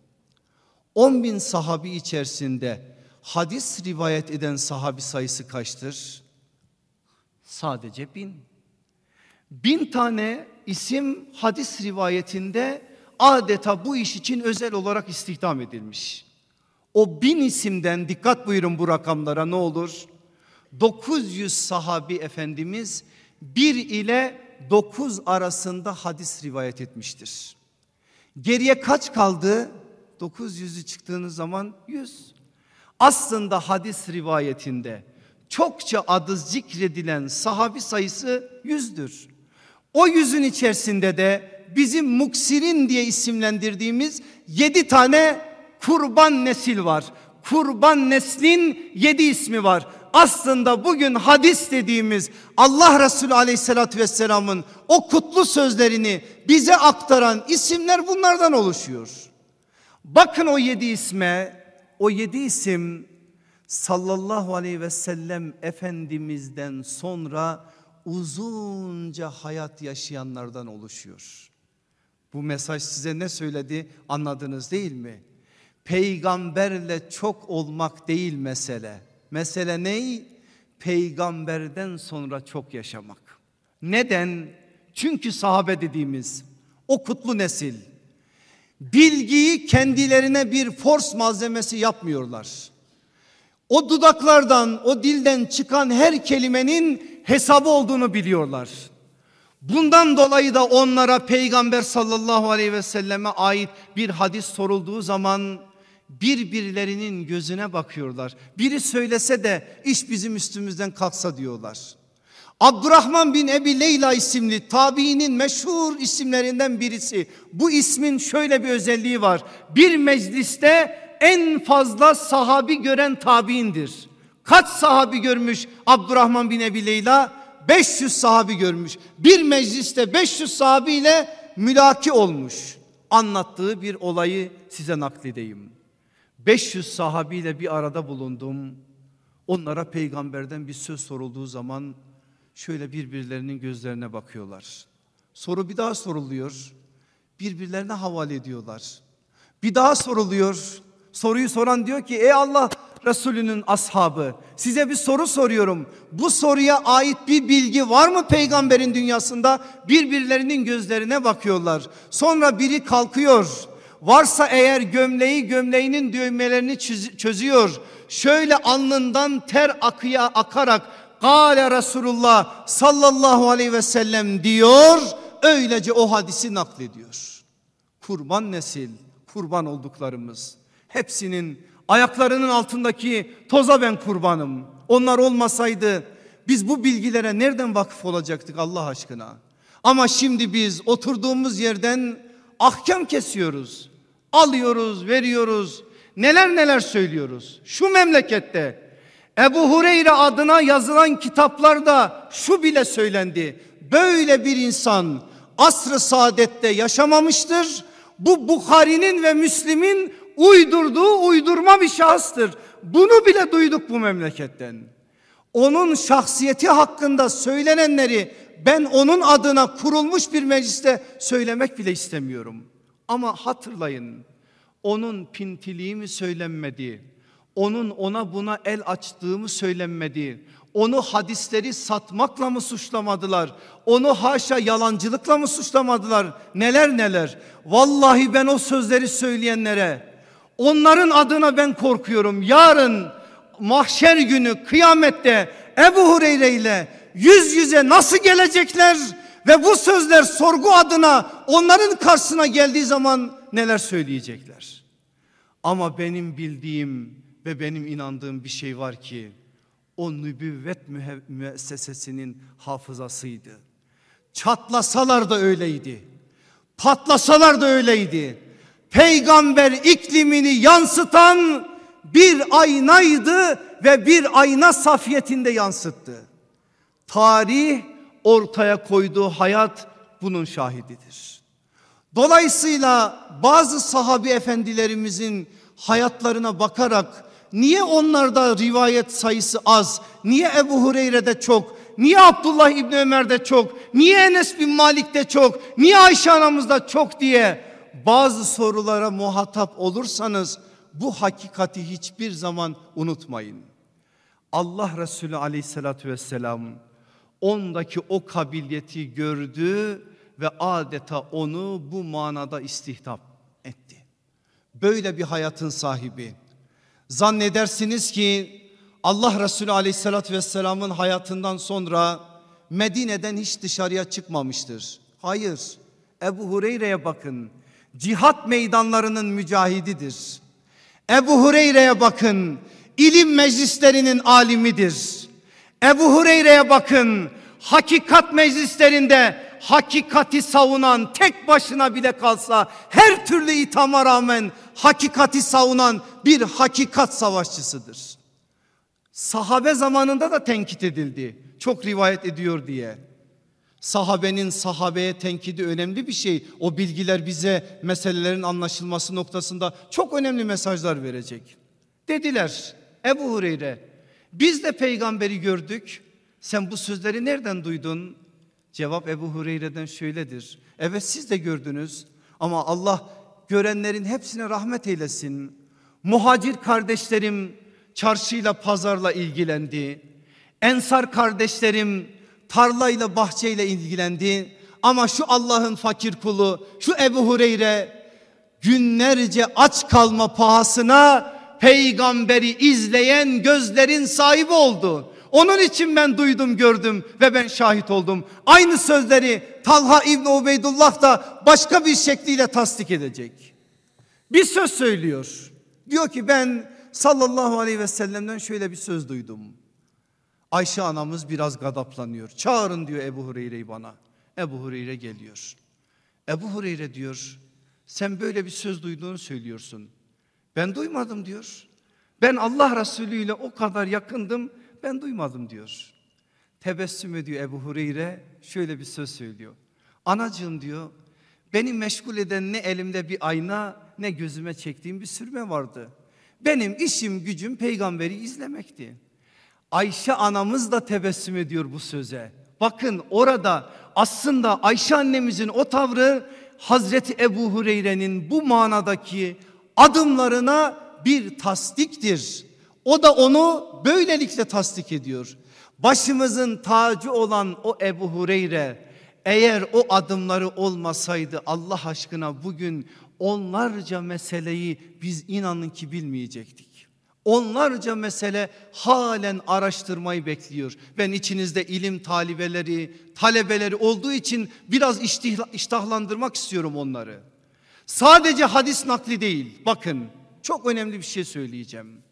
10 bin sahabi içerisinde hadis rivayet eden sahabi sayısı kaçtır? Sadece bin. Bin tane isim hadis rivayetinde adeta bu iş için özel olarak istihdam edilmiş. O bin isimden dikkat buyurun bu rakamlara ne olur? 900 sahabi efendimiz 1 ile 9 arasında hadis rivayet etmiştir. Geriye kaç kaldı? 900'ü çıktığınız zaman 100. Aslında hadis rivayetinde çokça adı zikredilen sahabi sayısı yüzdür. O yüzün içerisinde de bizim muksirin diye isimlendirdiğimiz yedi tane kurban nesil var. kurban neslin yedi ismi var. Aslında bugün hadis dediğimiz Allah Resulü aleyhissalatü vesselamın o kutlu sözlerini bize aktaran isimler bunlardan oluşuyor. Bakın o yedi isme, o yedi isim sallallahu aleyhi ve sellem Efendimiz'den sonra uzunca hayat yaşayanlardan oluşuyor. Bu mesaj size ne söyledi anladınız değil mi? Peygamberle çok olmak değil mesele. Mesele ney? Peygamberden sonra çok yaşamak. Neden? Çünkü sahabe dediğimiz o kutlu nesil bilgiyi kendilerine bir force malzemesi yapmıyorlar. O dudaklardan, o dilden çıkan her kelimenin hesabı olduğunu biliyorlar. Bundan dolayı da onlara Peygamber sallallahu aleyhi ve selleme ait bir hadis sorulduğu zaman birbirlerinin gözüne bakıyorlar. Biri söylese de iş bizim üstümüzden kalksa diyorlar. Abdurrahman bin Ebi Leyla isimli tabiinin meşhur isimlerinden birisi. Bu ismin şöyle bir özelliği var. Bir mecliste en fazla sahabi gören tabiindir. Kaç sahabi görmüş Abdurrahman bin Ebi Leyla? 500 sahabi görmüş. Bir mecliste 500 sahabiyle mülaki olmuş. Anlattığı bir olayı size nakledeyim. 500 sahabiyle bir arada bulundum. Onlara peygamberden bir söz sorulduğu zaman şöyle birbirlerinin gözlerine bakıyorlar. Soru bir daha soruluyor. Birbirlerine havale ediyorlar. Bir daha soruluyor. Soruyu soran diyor ki ey Allah Resulünün ashabı size bir soru soruyorum. Bu soruya ait bir bilgi var mı peygamberin dünyasında? Birbirlerinin gözlerine bakıyorlar. Sonra biri kalkıyor. Varsa eğer gömleği gömleğinin düğmelerini çözüyor. Şöyle alnından ter akıya akarak Kale Resulullah sallallahu aleyhi ve sellem diyor. Öylece o hadisi naklediyor. Kurban nesil, kurban olduklarımız. Hepsinin ayaklarının altındaki toza ben kurbanım. Onlar olmasaydı biz bu bilgilere nereden vakıf olacaktık Allah aşkına? Ama şimdi biz oturduğumuz yerden ahkam kesiyoruz. Alıyoruz, veriyoruz. Neler neler söylüyoruz. Şu memlekette Ebu Hureyre adına yazılan kitaplarda şu bile söylendi. Böyle bir insan asr-ı saadette yaşamamıştır. Bu Bukhari'nin ve Müslim'in uydurduğu uydurma bir şahıstır. Bunu bile duyduk bu memleketten. Onun şahsiyeti hakkında söylenenleri ben onun adına kurulmuş bir mecliste söylemek bile istemiyorum. Ama hatırlayın onun pintiliği mi söylenmedi? Onun ona buna el açtığımı söylenmedi. Onu hadisleri satmakla mı suçlamadılar? Onu haşa yalancılıkla mı suçlamadılar? Neler neler. Vallahi ben o sözleri söyleyenlere onların adına ben korkuyorum. Yarın mahşer günü kıyamette Ebu Hureyre ile yüz yüze nasıl gelecekler? Ve bu sözler sorgu adına onların karşısına geldiği zaman neler söyleyecekler? Ama benim bildiğim ve benim inandığım bir şey var ki o nübüvvet müessesesinin hafızasıydı. Çatlasalar da öyleydi. Patlasalar da öyleydi. Peygamber iklimini yansıtan bir aynaydı ve bir ayna safiyetinde yansıttı. Tarih ortaya koyduğu hayat bunun şahididir. Dolayısıyla bazı sahabi efendilerimizin hayatlarına bakarak niye onlarda rivayet sayısı az? Niye Ebu Hureyre'de çok? Niye Abdullah İbni Ömer'de çok? Niye Enes bin Malik'te çok? Niye Ayşe anamızda çok diye bazı sorulara muhatap olursanız bu hakikati hiçbir zaman unutmayın. Allah Resulü aleyhissalatü vesselam ondaki o kabiliyeti gördü ve adeta onu bu manada istihdam etti. Böyle bir hayatın sahibi. Zannedersiniz ki Allah Resulü aleyhissalatü vesselamın hayatından sonra Medine'den hiç dışarıya çıkmamıştır. Hayır Ebu Hureyre'ye bakın cihat meydanlarının mücahididir. Ebu Hureyre'ye bakın ilim meclislerinin alimidir. Ebu Hureyre'ye bakın hakikat meclislerinde hakikati savunan tek başına bile kalsa her türlü ithama rağmen hakikati savunan bir hakikat savaşçısıdır. Sahabe zamanında da tenkit edildi. Çok rivayet ediyor diye. Sahabenin sahabeye tenkidi önemli bir şey. O bilgiler bize meselelerin anlaşılması noktasında çok önemli mesajlar verecek. Dediler Ebu Hureyre biz de peygamberi gördük. Sen bu sözleri nereden duydun? Cevap Ebu Hureyre'den şöyledir. Evet siz de gördünüz ama Allah görenlerin hepsine rahmet eylesin. Muhacir kardeşlerim çarşıyla pazarla ilgilendi. Ensar kardeşlerim tarlayla bahçeyle ilgilendi. Ama şu Allah'ın fakir kulu şu Ebu Hureyre günlerce aç kalma pahasına peygamberi izleyen gözlerin sahibi oldu. Onun için ben duydum gördüm ve ben şahit oldum. Aynı sözleri Talha İbni Ubeydullah da başka bir şekliyle tasdik edecek. Bir söz söylüyor. Diyor ki ben sallallahu aleyhi ve sellem'den şöyle bir söz duydum. Ayşe anamız biraz gadaplanıyor. Çağırın diyor Ebu Hureyre'yi bana. Ebu Hureyre geliyor. Ebu Hureyre diyor sen böyle bir söz duyduğunu söylüyorsun. Ben duymadım diyor. Ben Allah Resulü ile o kadar yakındım ben duymadım diyor. Tebessüm ediyor Ebu Hureyre şöyle bir söz söylüyor. Anacığım diyor beni meşgul eden ne elimde bir ayna ne gözüme çektiğim bir sürme vardı. Benim işim gücüm peygamberi izlemekti. Ayşe anamız da tebessüm ediyor bu söze. Bakın orada aslında Ayşe annemizin o tavrı Hazreti Ebu Hureyre'nin bu manadaki adımlarına bir tasdiktir. O da onu böylelikle tasdik ediyor. Başımızın tacı olan o Ebu Hureyre eğer o adımları olmasaydı Allah aşkına bugün onlarca meseleyi biz inanın ki bilmeyecektik. Onlarca mesele halen araştırmayı bekliyor. Ben içinizde ilim talibeleri, talebeleri olduğu için biraz iştahlandırmak istiyorum onları. Sadece hadis nakli değil. Bakın çok önemli bir şey söyleyeceğim.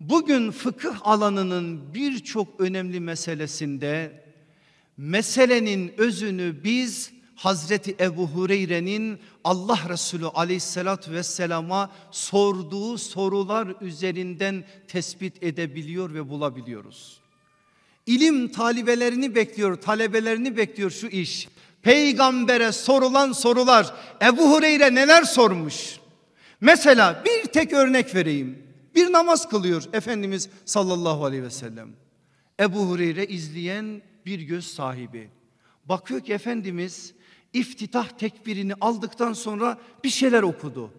Bugün fıkıh alanının birçok önemli meselesinde meselenin özünü biz Hazreti Ebu Hureyre'nin Allah Resulü aleyhissalatü vesselama sorduğu sorular üzerinden tespit edebiliyor ve bulabiliyoruz. İlim talibelerini bekliyor, talebelerini bekliyor şu iş. Peygambere sorulan sorular Ebu Hureyre neler sormuş? Mesela bir tek örnek vereyim. Bir namaz kılıyor Efendimiz sallallahu aleyhi ve sellem. Ebu Hureyre izleyen bir göz sahibi. Bakıyor ki Efendimiz iftitah tekbirini aldıktan sonra bir şeyler okudu.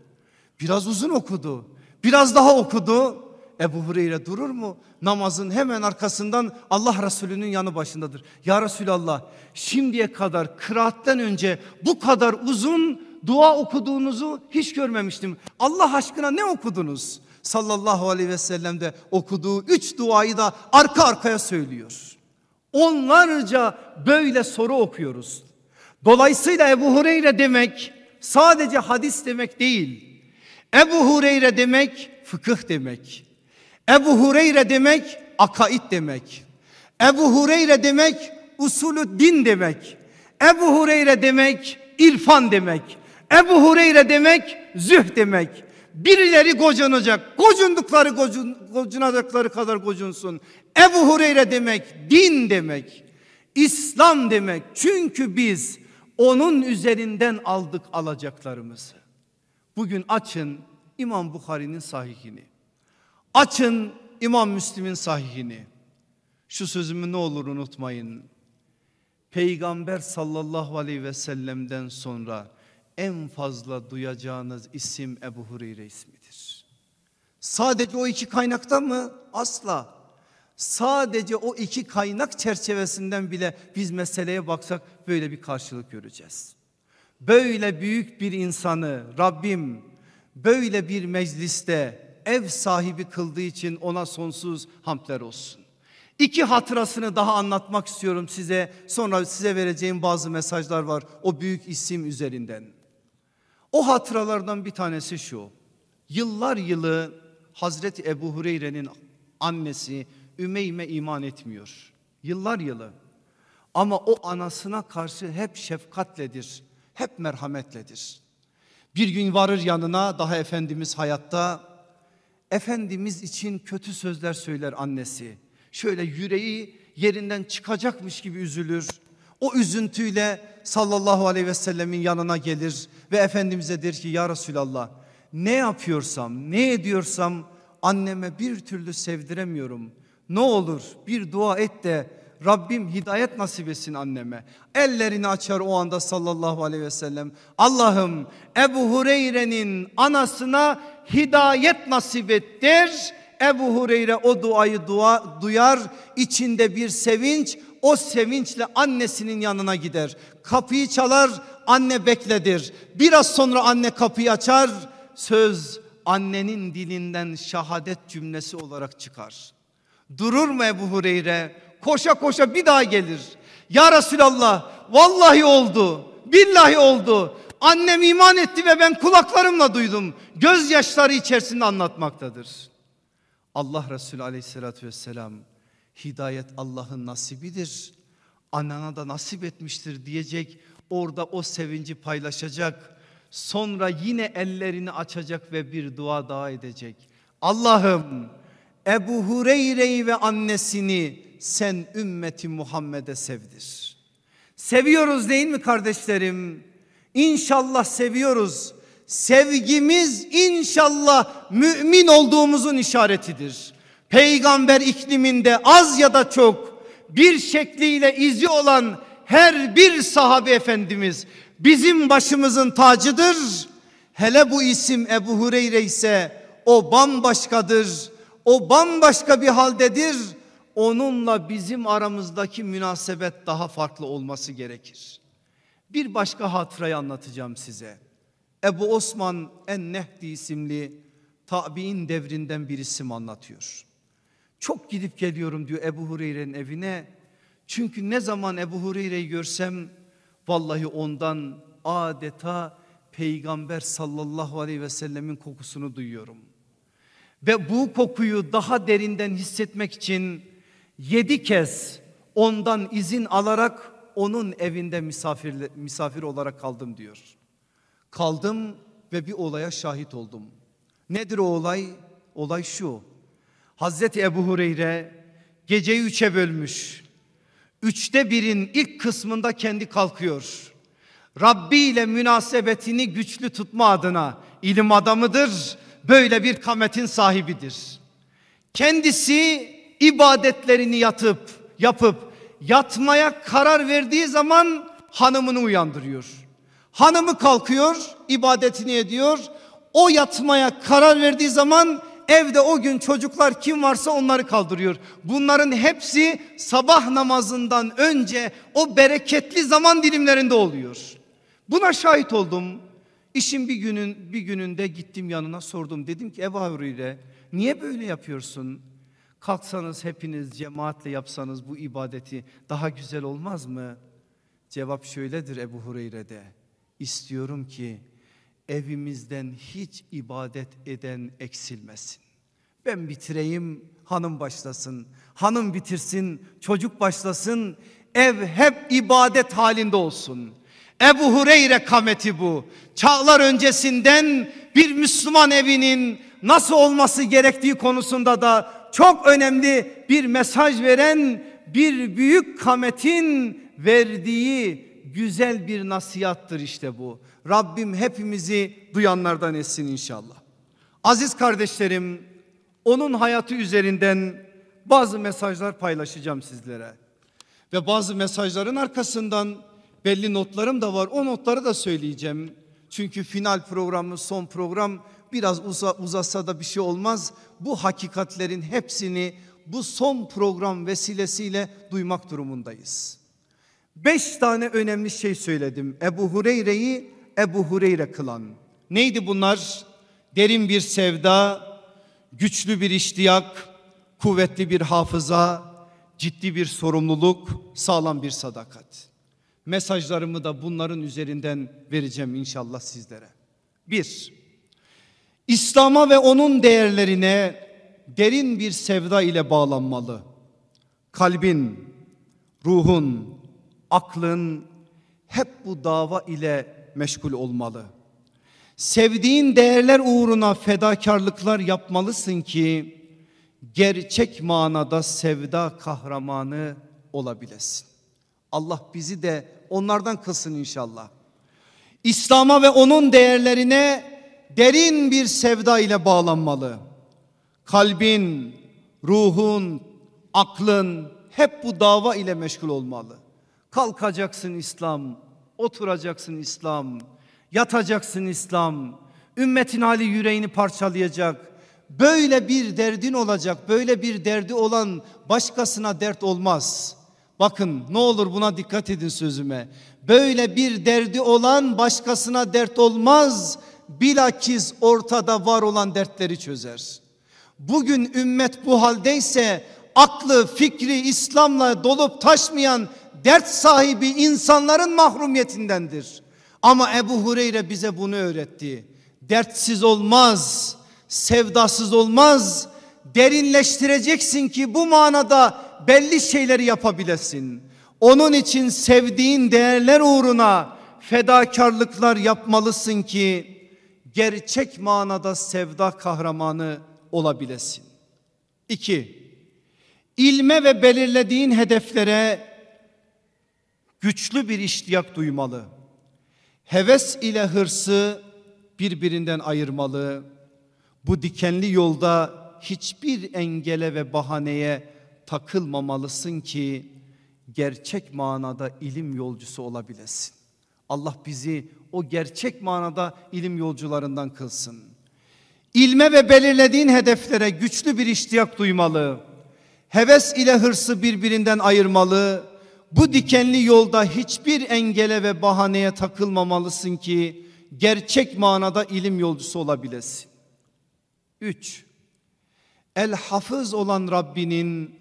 Biraz uzun okudu. Biraz daha okudu. Ebu Hureyre durur mu? Namazın hemen arkasından Allah Resulü'nün yanı başındadır. Ya Resulallah şimdiye kadar kıraatten önce bu kadar uzun dua okuduğunuzu hiç görmemiştim. Allah aşkına ne okudunuz? Sallallahu aleyhi ve sellem'de okuduğu üç duayı da arka arkaya söylüyor. Onlarca böyle soru okuyoruz. Dolayısıyla Ebu Hureyre demek sadece hadis demek değil. Ebu Hureyre demek fıkıh demek. Ebu Hureyre demek akaid demek. Ebu Hureyre demek usulü din demek. Ebu Hureyre demek irfan demek. Ebu Hureyre demek züh demek. Birileri gocunacak. Gocundukları gocun, gocunacakları kadar gocunsun. Ebu Hureyre demek din demek. İslam demek. Çünkü biz onun üzerinden aldık alacaklarımızı. Bugün açın İmam Bukhari'nin sahihini. Açın İmam Müslim'in sahihini. Şu sözümü ne olur unutmayın. Peygamber sallallahu aleyhi ve sellem'den sonra en fazla duyacağınız isim Ebu Hureyre ismidir. Sadece o iki kaynaktan mı? Asla. Sadece o iki kaynak çerçevesinden bile biz meseleye baksak böyle bir karşılık göreceğiz. Böyle büyük bir insanı Rabbim böyle bir mecliste ev sahibi kıldığı için ona sonsuz hamdler olsun. İki hatırasını daha anlatmak istiyorum size. Sonra size vereceğim bazı mesajlar var o büyük isim üzerinden. O hatıralardan bir tanesi şu. Yıllar yılı Hazreti Ebu Hureyre'nin annesi Ümeyme iman etmiyor. Yıllar yılı. Ama o anasına karşı hep şefkatledir, hep merhametledir. Bir gün varır yanına daha Efendimiz hayatta. Efendimiz için kötü sözler söyler annesi. Şöyle yüreği yerinden çıkacakmış gibi üzülür. O üzüntüyle sallallahu aleyhi ve sellemin yanına gelir ve Efendimiz'e der ki ya Resulallah ne yapıyorsam ne ediyorsam anneme bir türlü sevdiremiyorum. Ne olur bir dua et de Rabbim hidayet nasip etsin anneme. Ellerini açar o anda sallallahu aleyhi ve sellem. Allah'ım Ebu Hureyre'nin anasına hidayet nasip et der. Ebu Hureyre o duayı dua, duyar. içinde bir sevinç. O sevinçle annesinin yanına gider. Kapıyı çalar anne bekledir. Biraz sonra anne kapıyı açar. Söz annenin dilinden şahadet cümlesi olarak çıkar. Durur mu Ebu Hureyre? Koşa koşa bir daha gelir. Ya Resulallah vallahi oldu. Billahi oldu. Annem iman etti ve ben kulaklarımla duydum. Gözyaşları içerisinde anlatmaktadır. Allah Resulü aleyhissalatü vesselam hidayet Allah'ın nasibidir. Anana da nasip etmiştir diyecek. Orada o sevinci paylaşacak. Sonra yine ellerini açacak ve bir dua daha edecek. Allah'ım Ebu Hureyre'yi ve annesini sen ümmeti Muhammed'e sevdir. Seviyoruz değil mi kardeşlerim? İnşallah seviyoruz. Sevgimiz inşallah mümin olduğumuzun işaretidir. Peygamber ikliminde az ya da çok bir şekliyle izi olan her bir sahabe efendimiz bizim başımızın tacıdır. Hele bu isim Ebu Hureyre ise o bambaşkadır. O bambaşka bir haldedir. Onunla bizim aramızdaki münasebet daha farklı olması gerekir. Bir başka hatırayı anlatacağım size. Ebu Osman En-Nehdi isimli tabi'in devrinden bir isim anlatıyor. Çok gidip geliyorum diyor Ebu Hureyre'nin evine. Çünkü ne zaman Ebu Hureyre'yi görsem vallahi ondan adeta peygamber sallallahu aleyhi ve sellemin kokusunu duyuyorum. Ve bu kokuyu daha derinden hissetmek için yedi kez ondan izin alarak onun evinde misafir, misafir olarak kaldım diyor. Kaldım ve bir olaya şahit oldum. Nedir o olay? Olay şu. Hazreti Ebu Hureyre geceyi üçe bölmüş. Üçte birin ilk kısmında kendi kalkıyor. Rabbi ile münasebetini güçlü tutma adına ilim adamıdır. Böyle bir kametin sahibidir. Kendisi ibadetlerini yatıp yapıp yatmaya karar verdiği zaman hanımını uyandırıyor. Hanımı kalkıyor, ibadetini ediyor. O yatmaya karar verdiği zaman evde o gün çocuklar kim varsa onları kaldırıyor. Bunların hepsi sabah namazından önce o bereketli zaman dilimlerinde oluyor. Buna şahit oldum. İşin bir günün bir gününde gittim yanına sordum. Dedim ki Ebu Hureyre niye böyle yapıyorsun? Kalksanız hepiniz cemaatle yapsanız bu ibadeti daha güzel olmaz mı? Cevap şöyledir Ebu Hureyre'de. İstiyorum ki evimizden hiç ibadet eden eksilmesin. Ben bitireyim, hanım başlasın. Hanım bitirsin, çocuk başlasın. Ev hep ibadet halinde olsun. Ebu Hureyre kameti bu. Çağlar öncesinden bir Müslüman evinin nasıl olması gerektiği konusunda da çok önemli bir mesaj veren bir büyük kametin verdiği güzel bir nasihattır işte bu. Rabbim hepimizi duyanlardan etsin inşallah. Aziz kardeşlerim onun hayatı üzerinden bazı mesajlar paylaşacağım sizlere. Ve bazı mesajların arkasından belli notlarım da var. O notları da söyleyeceğim. Çünkü final programı son program biraz uza, uzasa da bir şey olmaz. Bu hakikatlerin hepsini bu son program vesilesiyle duymak durumundayız. Beş tane önemli şey söyledim. Ebu Hureyre'yi Ebu Hureyre kılan. Neydi bunlar? Derin bir sevda, güçlü bir iştiyak, kuvvetli bir hafıza, ciddi bir sorumluluk, sağlam bir sadakat. Mesajlarımı da bunların üzerinden vereceğim inşallah sizlere. Bir, İslam'a ve onun değerlerine derin bir sevda ile bağlanmalı. Kalbin, ruhun, aklın hep bu dava ile meşgul olmalı. Sevdiğin değerler uğruna fedakarlıklar yapmalısın ki gerçek manada sevda kahramanı olabilesin. Allah bizi de onlardan kılsın inşallah. İslam'a ve onun değerlerine derin bir sevda ile bağlanmalı. Kalbin, ruhun, aklın hep bu dava ile meşgul olmalı. Kalkacaksın İslam, oturacaksın İslam, yatacaksın İslam. Ümmetin hali yüreğini parçalayacak. Böyle bir derdin olacak. Böyle bir derdi olan başkasına dert olmaz. Bakın ne olur buna dikkat edin sözüme. Böyle bir derdi olan başkasına dert olmaz. Bilakis ortada var olan dertleri çözer. Bugün ümmet bu haldeyse aklı fikri İslam'la dolup taşmayan dert sahibi insanların mahrumiyetindendir. Ama Ebu Hureyre bize bunu öğretti. Dertsiz olmaz, sevdasız olmaz. Derinleştireceksin ki bu manada belli şeyleri yapabilesin. Onun için sevdiğin değerler uğruna fedakarlıklar yapmalısın ki gerçek manada sevda kahramanı olabilesin. İki, ilme ve belirlediğin hedeflere güçlü bir iştiyak duymalı. Heves ile hırsı birbirinden ayırmalı. Bu dikenli yolda hiçbir engele ve bahaneye takılmamalısın ki gerçek manada ilim yolcusu olabilesin. Allah bizi o gerçek manada ilim yolcularından kılsın. İlme ve belirlediğin hedeflere güçlü bir iştiyak duymalı. Heves ile hırsı birbirinden ayırmalı. Bu dikenli yolda hiçbir engele ve bahaneye takılmamalısın ki gerçek manada ilim yolcusu olabilesin. 3. El hafız olan Rabbinin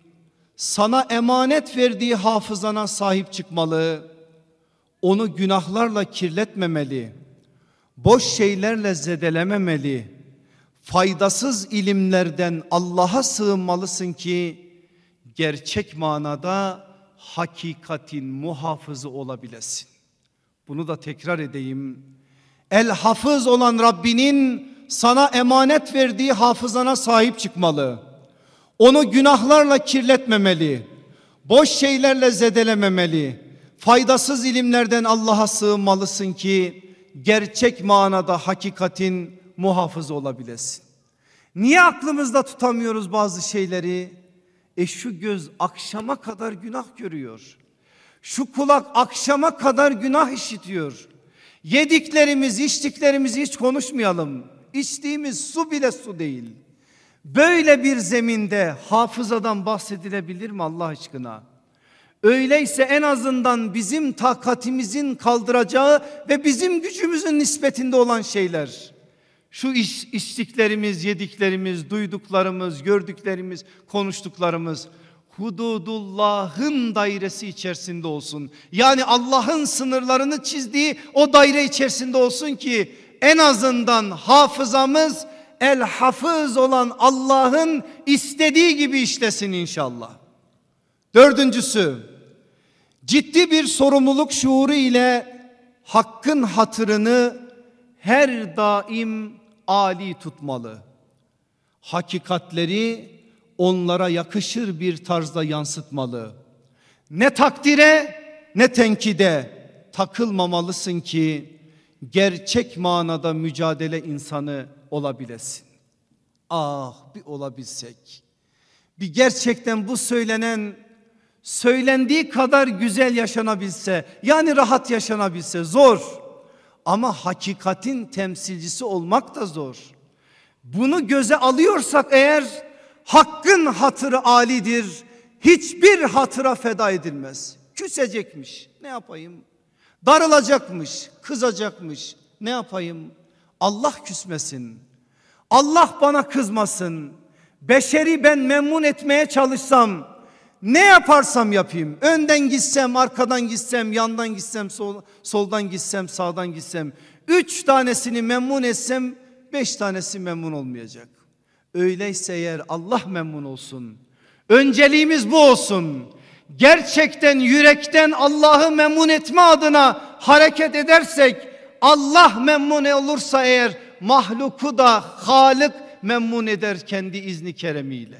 sana emanet verdiği hafızana sahip çıkmalı. Onu günahlarla kirletmemeli. Boş şeylerle zedelememeli. Faydasız ilimlerden Allah'a sığınmalısın ki gerçek manada hakikatin muhafızı olabilesin. Bunu da tekrar edeyim. El hafız olan Rabbinin sana emanet verdiği hafızana sahip çıkmalı. Onu günahlarla kirletmemeli. Boş şeylerle zedelememeli. Faydasız ilimlerden Allah'a sığınmalısın ki gerçek manada hakikatin muhafızı olabilesin. Niye aklımızda tutamıyoruz bazı şeyleri? E şu göz akşama kadar günah görüyor. Şu kulak akşama kadar günah işitiyor. Yediklerimiz, içtiklerimizi hiç konuşmayalım. İçtiğimiz su bile su değil. Böyle bir zeminde hafızadan bahsedilebilir mi Allah aşkına? Öyleyse en azından bizim takatimizin kaldıracağı ve bizim gücümüzün nispetinde olan şeyler. Şu iş, içtiklerimiz, yediklerimiz, duyduklarımız, gördüklerimiz, konuştuklarımız hududullahın dairesi içerisinde olsun. Yani Allah'ın sınırlarını çizdiği o daire içerisinde olsun ki en azından hafızamız el hafız olan Allah'ın istediği gibi işlesin inşallah. Dördüncüsü ciddi bir sorumluluk şuuru ile hakkın hatırını her daim ali tutmalı. Hakikatleri onlara yakışır bir tarzda yansıtmalı. Ne takdire ne tenkide takılmamalısın ki gerçek manada mücadele insanı olabilesin. Ah bir olabilsek. Bir gerçekten bu söylenen söylendiği kadar güzel yaşanabilse yani rahat yaşanabilse zor. Ama hakikatin temsilcisi olmak da zor. Bunu göze alıyorsak eğer hakkın hatırı alidir. Hiçbir hatıra feda edilmez. Küsecekmiş. Ne yapayım? Darılacakmış, kızacakmış. Ne yapayım? Allah küsmesin. Allah bana kızmasın. Beşeri ben memnun etmeye çalışsam ne yaparsam yapayım. Önden gitsem, arkadan gitsem, yandan gitsem, sol, soldan gitsem, sağdan gitsem. Üç tanesini memnun etsem beş tanesi memnun olmayacak. Öyleyse eğer Allah memnun olsun. Önceliğimiz bu olsun. gerçekten yürekten Allah'ı memnun etme adına hareket edersek Allah memnun olursa eğer mahluku da Halık memnun eder kendi izni keremiyle.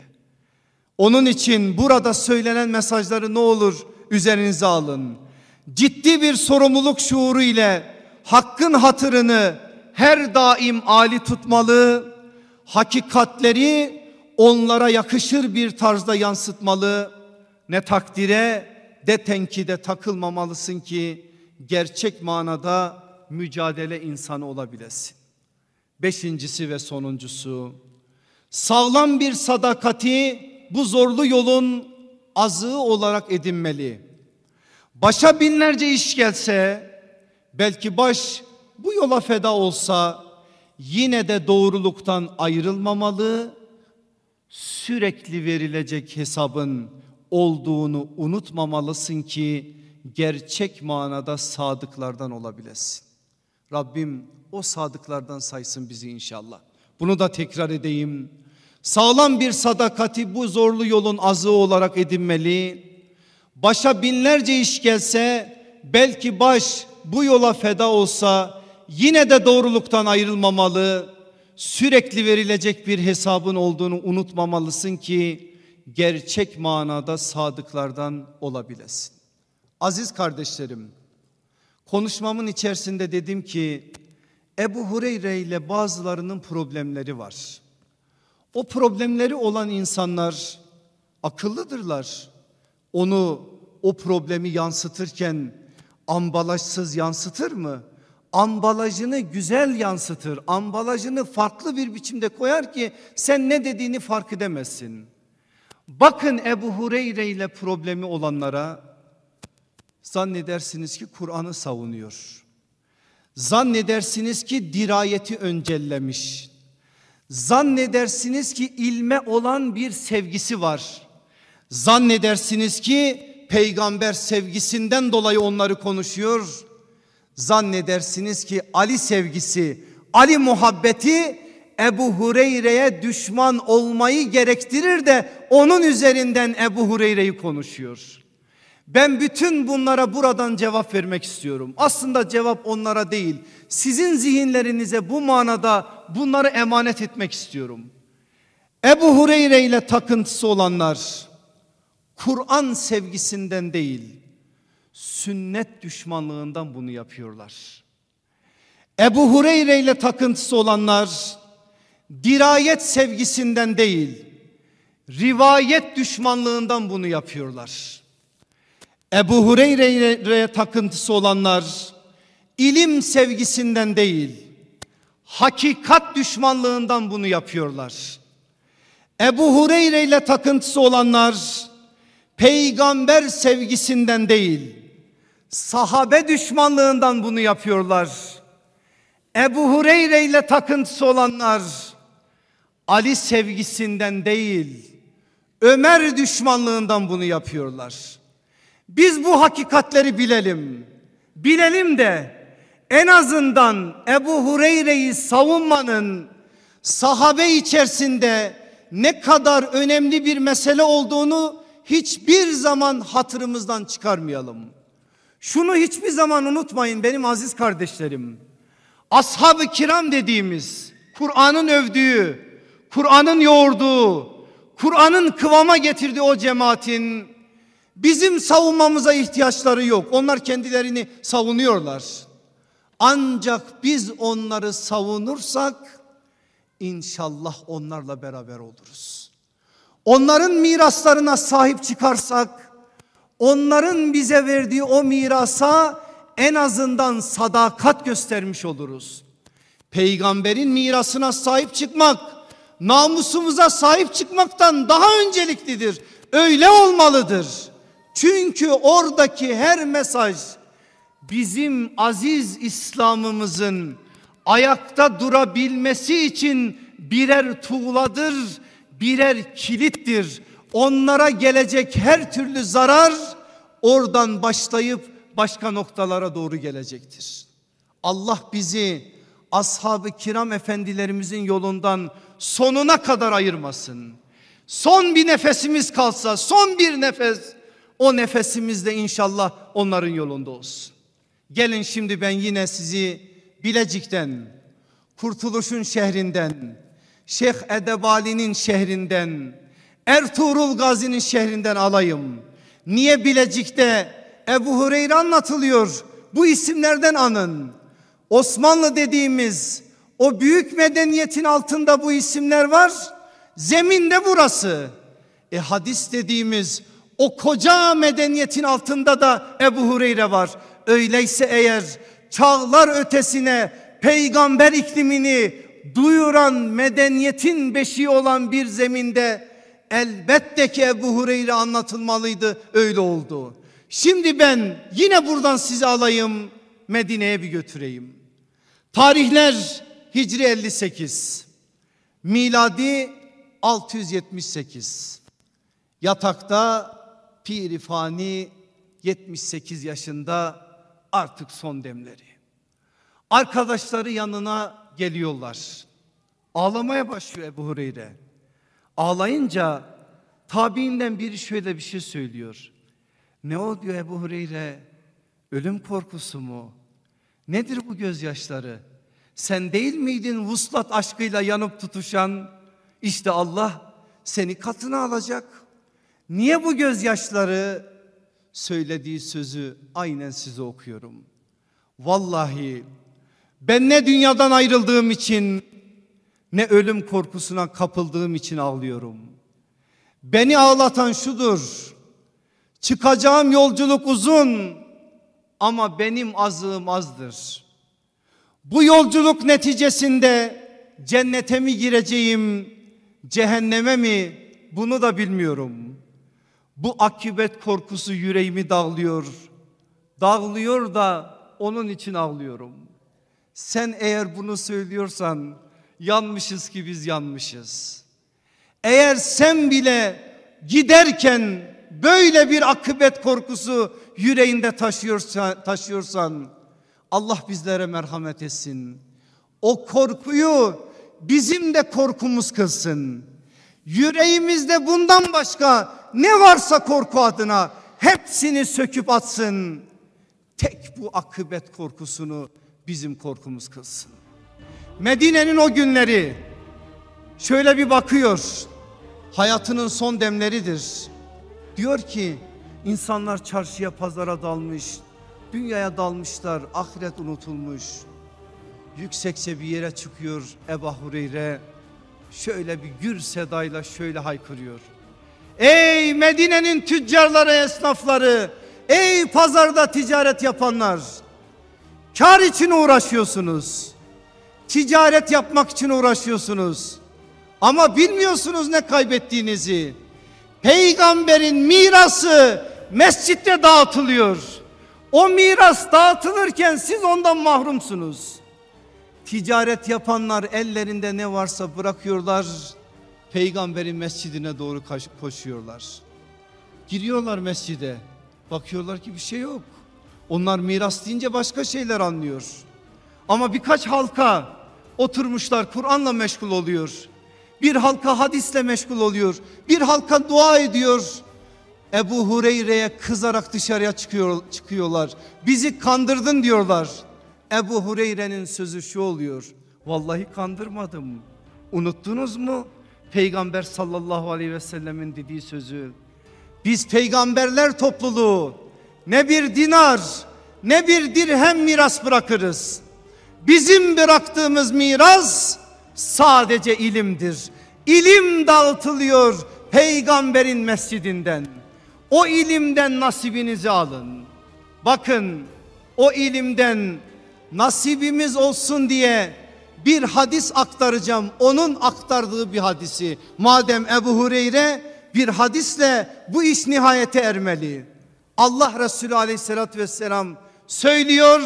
Onun için burada söylenen mesajları ne olur üzerinize alın. Ciddi bir sorumluluk şuuru ile hakkın hatırını her daim ali tutmalı. Hakikatleri onlara yakışır bir tarzda yansıtmalı. Ne takdire de tenkide takılmamalısın ki gerçek manada mücadele insanı olabilesin. Beşincisi ve sonuncusu sağlam bir sadakati bu zorlu yolun azığı olarak edinmeli. Başa binlerce iş gelse belki baş bu yola feda olsa yine de doğruluktan ayrılmamalı. Sürekli verilecek hesabın olduğunu unutmamalısın ki gerçek manada sadıklardan olabilesin. Rabbim o sadıklardan saysın bizi inşallah. Bunu da tekrar edeyim. Sağlam bir sadakati bu zorlu yolun azığı olarak edinmeli. Başa binlerce iş gelse belki baş bu yola feda olsa yine de doğruluktan ayrılmamalı. Sürekli verilecek bir hesabın olduğunu unutmamalısın ki gerçek manada sadıklardan olabilesin. Aziz kardeşlerim, konuşmamın içerisinde dedim ki Ebu Hureyre ile bazılarının problemleri var. O problemleri olan insanlar akıllıdırlar. Onu o problemi yansıtırken ambalajsız yansıtır mı? Ambalajını güzel yansıtır. Ambalajını farklı bir biçimde koyar ki sen ne dediğini fark edemezsin. Bakın Ebu Hureyre ile problemi olanlara zannedersiniz ki Kur'an'ı savunuyor. Zannedersiniz ki dirayeti öncellemiş. Zannedersiniz ki ilme olan bir sevgisi var. Zannedersiniz ki peygamber sevgisinden dolayı onları konuşuyor. Zannedersiniz ki Ali sevgisi, Ali muhabbeti Ebu Hureyre'ye düşman olmayı gerektirir de onun üzerinden Ebu Hureyre'yi konuşuyor. Ben bütün bunlara buradan cevap vermek istiyorum. Aslında cevap onlara değil. Sizin zihinlerinize bu manada bunları emanet etmek istiyorum. Ebu Hureyre ile takıntısı olanlar Kur'an sevgisinden değil sünnet düşmanlığından bunu yapıyorlar. Ebu Hureyre ile takıntısı olanlar dirayet sevgisinden değil rivayet düşmanlığından bunu yapıyorlar. Ebu Hureyre'ye takıntısı olanlar ilim sevgisinden değil hakikat düşmanlığından bunu yapıyorlar. Ebu Hureyre ile takıntısı olanlar peygamber sevgisinden değil sahabe düşmanlığından bunu yapıyorlar. Ebu Hureyre ile takıntısı olanlar Ali sevgisinden değil Ömer düşmanlığından bunu yapıyorlar. Biz bu hakikatleri bilelim. Bilelim de en azından Ebu Hureyre'yi savunmanın sahabe içerisinde ne kadar önemli bir mesele olduğunu hiçbir zaman hatırımızdan çıkarmayalım. Şunu hiçbir zaman unutmayın benim aziz kardeşlerim. Ashab-ı kiram dediğimiz Kur'an'ın övdüğü, Kur'an'ın yoğurduğu, Kur'an'ın kıvama getirdiği o cemaatin bizim savunmamıza ihtiyaçları yok. Onlar kendilerini savunuyorlar. Ancak biz onları savunursak inşallah onlarla beraber oluruz. Onların miraslarına sahip çıkarsak onların bize verdiği o mirasa en azından sadakat göstermiş oluruz. Peygamberin mirasına sahip çıkmak namusumuza sahip çıkmaktan daha önceliklidir. Öyle olmalıdır. Çünkü oradaki her mesaj bizim aziz İslam'ımızın ayakta durabilmesi için birer tuğladır, birer kilittir. Onlara gelecek her türlü zarar oradan başlayıp başka noktalara doğru gelecektir. Allah bizi ashab-ı kiram efendilerimizin yolundan sonuna kadar ayırmasın. Son bir nefesimiz kalsa son bir nefes O nefesimiz de inşallah onların yolunda olsun. Gelin şimdi ben yine sizi Bilecik'ten, Kurtuluş'un şehrinden, Şeyh Edebali'nin şehrinden, Ertuğrul Gazi'nin şehrinden alayım. Niye Bilecik'te Ebu Hureyre anlatılıyor? Bu isimlerden anın. Osmanlı dediğimiz o büyük medeniyetin altında bu isimler var. Zemin de burası. E hadis dediğimiz o koca medeniyetin altında da Ebu Hureyre var. Öyleyse eğer çağlar ötesine peygamber iklimini duyuran medeniyetin beşiği olan bir zeminde elbette ki Ebu Hureyre anlatılmalıydı öyle oldu. Şimdi ben yine buradan sizi alayım Medine'ye bir götüreyim. Tarihler Hicri 58 miladi 678 yatakta pirifani 78 yaşında artık son demleri. Arkadaşları yanına geliyorlar. Ağlamaya başlıyor Ebu Hureyre. Ağlayınca tabiinden biri şöyle bir şey söylüyor. Ne o diyor Ebu Hureyre? Ölüm korkusu mu? Nedir bu gözyaşları? Sen değil miydin vuslat aşkıyla yanıp tutuşan? İşte Allah seni katına alacak. Niye bu gözyaşları? Söylediği sözü aynen size okuyorum. Vallahi ben ne dünyadan ayrıldığım için ne ölüm korkusuna kapıldığım için ağlıyorum. Beni ağlatan şudur. Çıkacağım yolculuk uzun ama benim azığım azdır. Bu yolculuk neticesinde cennete mi gireceğim, cehenneme mi bunu da bilmiyorum. Bu akıbet korkusu yüreğimi dağlıyor. Dağlıyor da onun için ağlıyorum. Sen eğer bunu söylüyorsan yanmışız ki biz yanmışız. Eğer sen bile giderken böyle bir akıbet korkusu yüreğinde taşıyorsan, taşıyorsan Allah bizlere merhamet etsin. O korkuyu bizim de korkumuz kılsın. Yüreğimizde bundan başka ne varsa korku adına hepsini söküp atsın. Tek bu akıbet korkusunu bizim korkumuz kılsın. Medine'nin o günleri şöyle bir bakıyor. Hayatının son demleridir. Diyor ki insanlar çarşıya pazara dalmış. Dünyaya dalmışlar. Ahiret unutulmuş. Yüksekçe bir yere çıkıyor Ebu Hureyre. Şöyle bir gür sedayla şöyle haykırıyor. Ey Medine'nin tüccarları, esnafları, ey pazarda ticaret yapanlar. Kar için uğraşıyorsunuz. Ticaret yapmak için uğraşıyorsunuz. Ama bilmiyorsunuz ne kaybettiğinizi. Peygamberin mirası mescitte dağıtılıyor. O miras dağıtılırken siz ondan mahrumsunuz. Ticaret yapanlar ellerinde ne varsa bırakıyorlar. Peygamberin mescidine doğru koşuyorlar. Giriyorlar mescide. Bakıyorlar ki bir şey yok. Onlar miras deyince başka şeyler anlıyor. Ama birkaç halka oturmuşlar Kur'an'la meşgul oluyor. Bir halka hadisle meşgul oluyor. Bir halka dua ediyor. Ebu Hureyre'ye kızarak dışarıya çıkıyor, çıkıyorlar. Bizi kandırdın diyorlar. Ebu Hureyre'nin sözü şu oluyor. Vallahi kandırmadım. Unuttunuz mu? Peygamber sallallahu aleyhi ve sellemin dediği sözü. Biz peygamberler topluluğu ne bir dinar ne bir dirhem miras bırakırız. Bizim bıraktığımız miras sadece ilimdir. İlim dağıtılıyor peygamberin mescidinden. O ilimden nasibinizi alın. Bakın o ilimden nasibimiz olsun diye bir hadis aktaracağım. Onun aktardığı bir hadisi. Madem Ebu Hureyre bir hadisle bu iş nihayete ermeli. Allah Resulü aleyhissalatü vesselam söylüyor.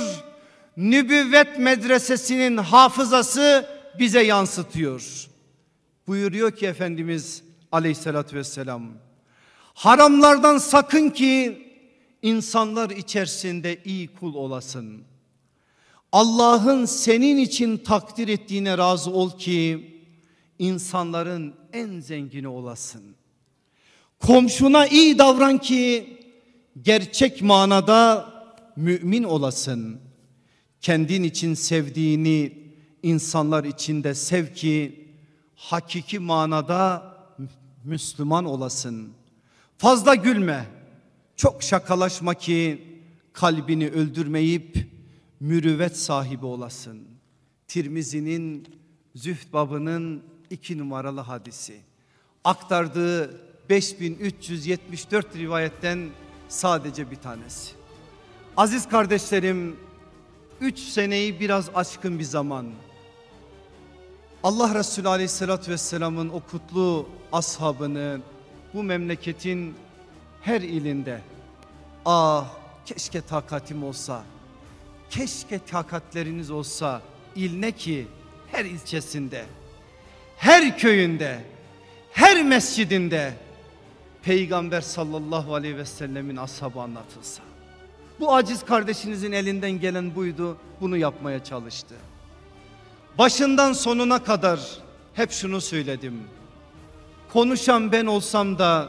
Nübüvvet medresesinin hafızası bize yansıtıyor. Buyuruyor ki Efendimiz aleyhissalatü vesselam. Haramlardan sakın ki insanlar içerisinde iyi kul olasın. Allah'ın senin için takdir ettiğine razı ol ki insanların en zengini olasın. Komşuna iyi davran ki gerçek manada mümin olasın. Kendin için sevdiğini insanlar için de sev ki hakiki manada Müslüman olasın. Fazla gülme, çok şakalaşma ki kalbini öldürmeyip mürüvvet sahibi olasın. Tirmizi'nin zühd babının iki numaralı hadisi. Aktardığı 5374 rivayetten sadece bir tanesi. Aziz kardeşlerim, üç seneyi biraz aşkın bir zaman. Allah Resulü Aleyhisselatü Vesselam'ın o kutlu ashabını bu memleketin her ilinde ah keşke takatim olsa keşke takatleriniz olsa il ne ki her ilçesinde her köyünde her mescidinde Peygamber sallallahu aleyhi ve sellemin ashabı anlatılsa. Bu aciz kardeşinizin elinden gelen buydu bunu yapmaya çalıştı. Başından sonuna kadar hep şunu söyledim. Konuşan ben olsam da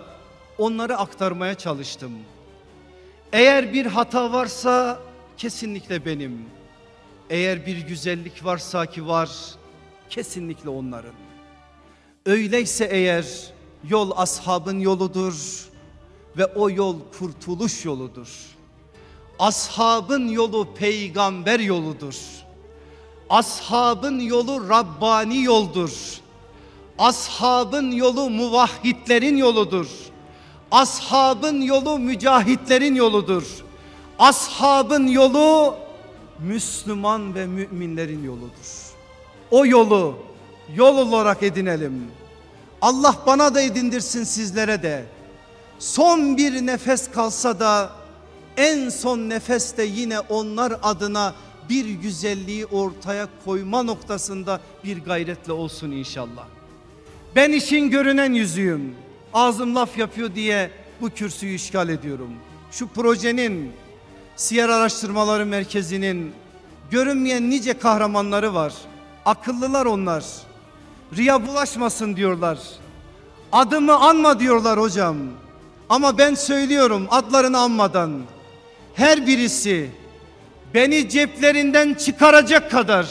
onları aktarmaya çalıştım. Eğer bir hata varsa kesinlikle benim. Eğer bir güzellik varsa ki var kesinlikle onların. Öyleyse eğer yol ashabın yoludur ve o yol kurtuluş yoludur. Ashabın yolu peygamber yoludur. Ashabın yolu Rabbani yoldur. Ashabın yolu muvahhidlerin yoludur. Ashabın yolu mücahitlerin yoludur. Ashabın yolu Müslüman ve müminlerin yoludur. O yolu yol olarak edinelim. Allah bana da edindirsin sizlere de. Son bir nefes kalsa da en son nefeste yine onlar adına bir güzelliği ortaya koyma noktasında bir gayretle olsun inşallah. Ben işin görünen yüzüyüm. Ağzım laf yapıyor diye bu kürsüyü işgal ediyorum. Şu projenin Siyer Araştırmaları Merkezi'nin görünmeyen nice kahramanları var. Akıllılar onlar. Riya bulaşmasın diyorlar. Adımı anma diyorlar hocam. Ama ben söylüyorum adlarını anmadan. Her birisi beni ceplerinden çıkaracak kadar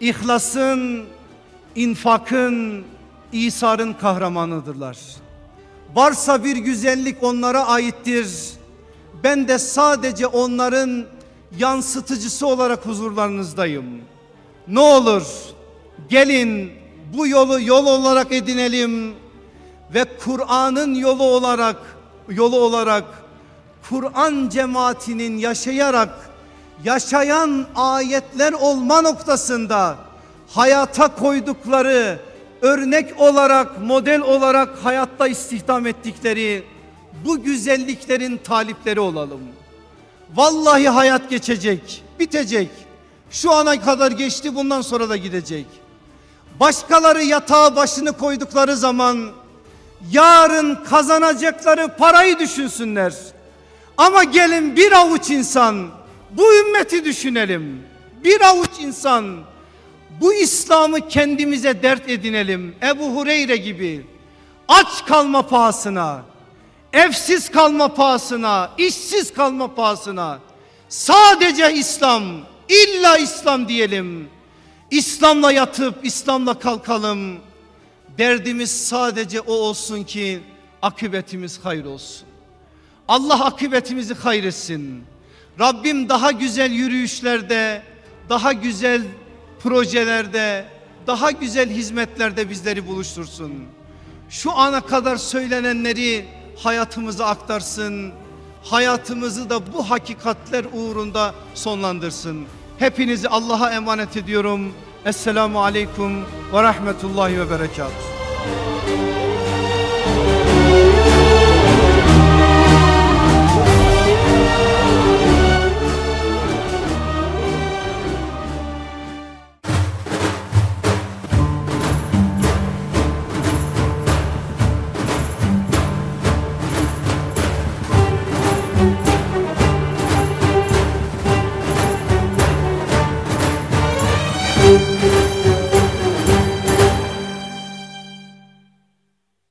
ihlasın, infakın, İsa'nın kahramanıdırlar. Varsa bir güzellik onlara aittir. Ben de sadece onların yansıtıcısı olarak huzurlarınızdayım. Ne olur gelin bu yolu yol olarak edinelim ve Kur'an'ın yolu olarak yolu olarak Kur'an cemaatinin yaşayarak yaşayan ayetler olma noktasında hayata koydukları örnek olarak model olarak hayatta istihdam ettikleri bu güzelliklerin talipleri olalım. Vallahi hayat geçecek, bitecek. Şu ana kadar geçti bundan sonra da gidecek. Başkaları yatağa başını koydukları zaman yarın kazanacakları parayı düşünsünler. Ama gelin bir avuç insan bu ümmeti düşünelim. Bir avuç insan bu İslam'ı kendimize dert edinelim. Ebu Hureyre gibi aç kalma pahasına, evsiz kalma pahasına, işsiz kalma pahasına sadece İslam, illa İslam diyelim. İslam'la yatıp İslam'la kalkalım. Derdimiz sadece o olsun ki akıbetimiz hayır olsun. Allah akıbetimizi hayretsin. Rabbim daha güzel yürüyüşlerde, daha güzel projelerde, daha güzel hizmetlerde bizleri buluştursun. Şu ana kadar söylenenleri hayatımıza aktarsın. Hayatımızı da bu hakikatler uğrunda sonlandırsın. Hepinizi Allah'a emanet ediyorum. Esselamu Aleyküm ve Rahmetullahi ve Berekatuhu.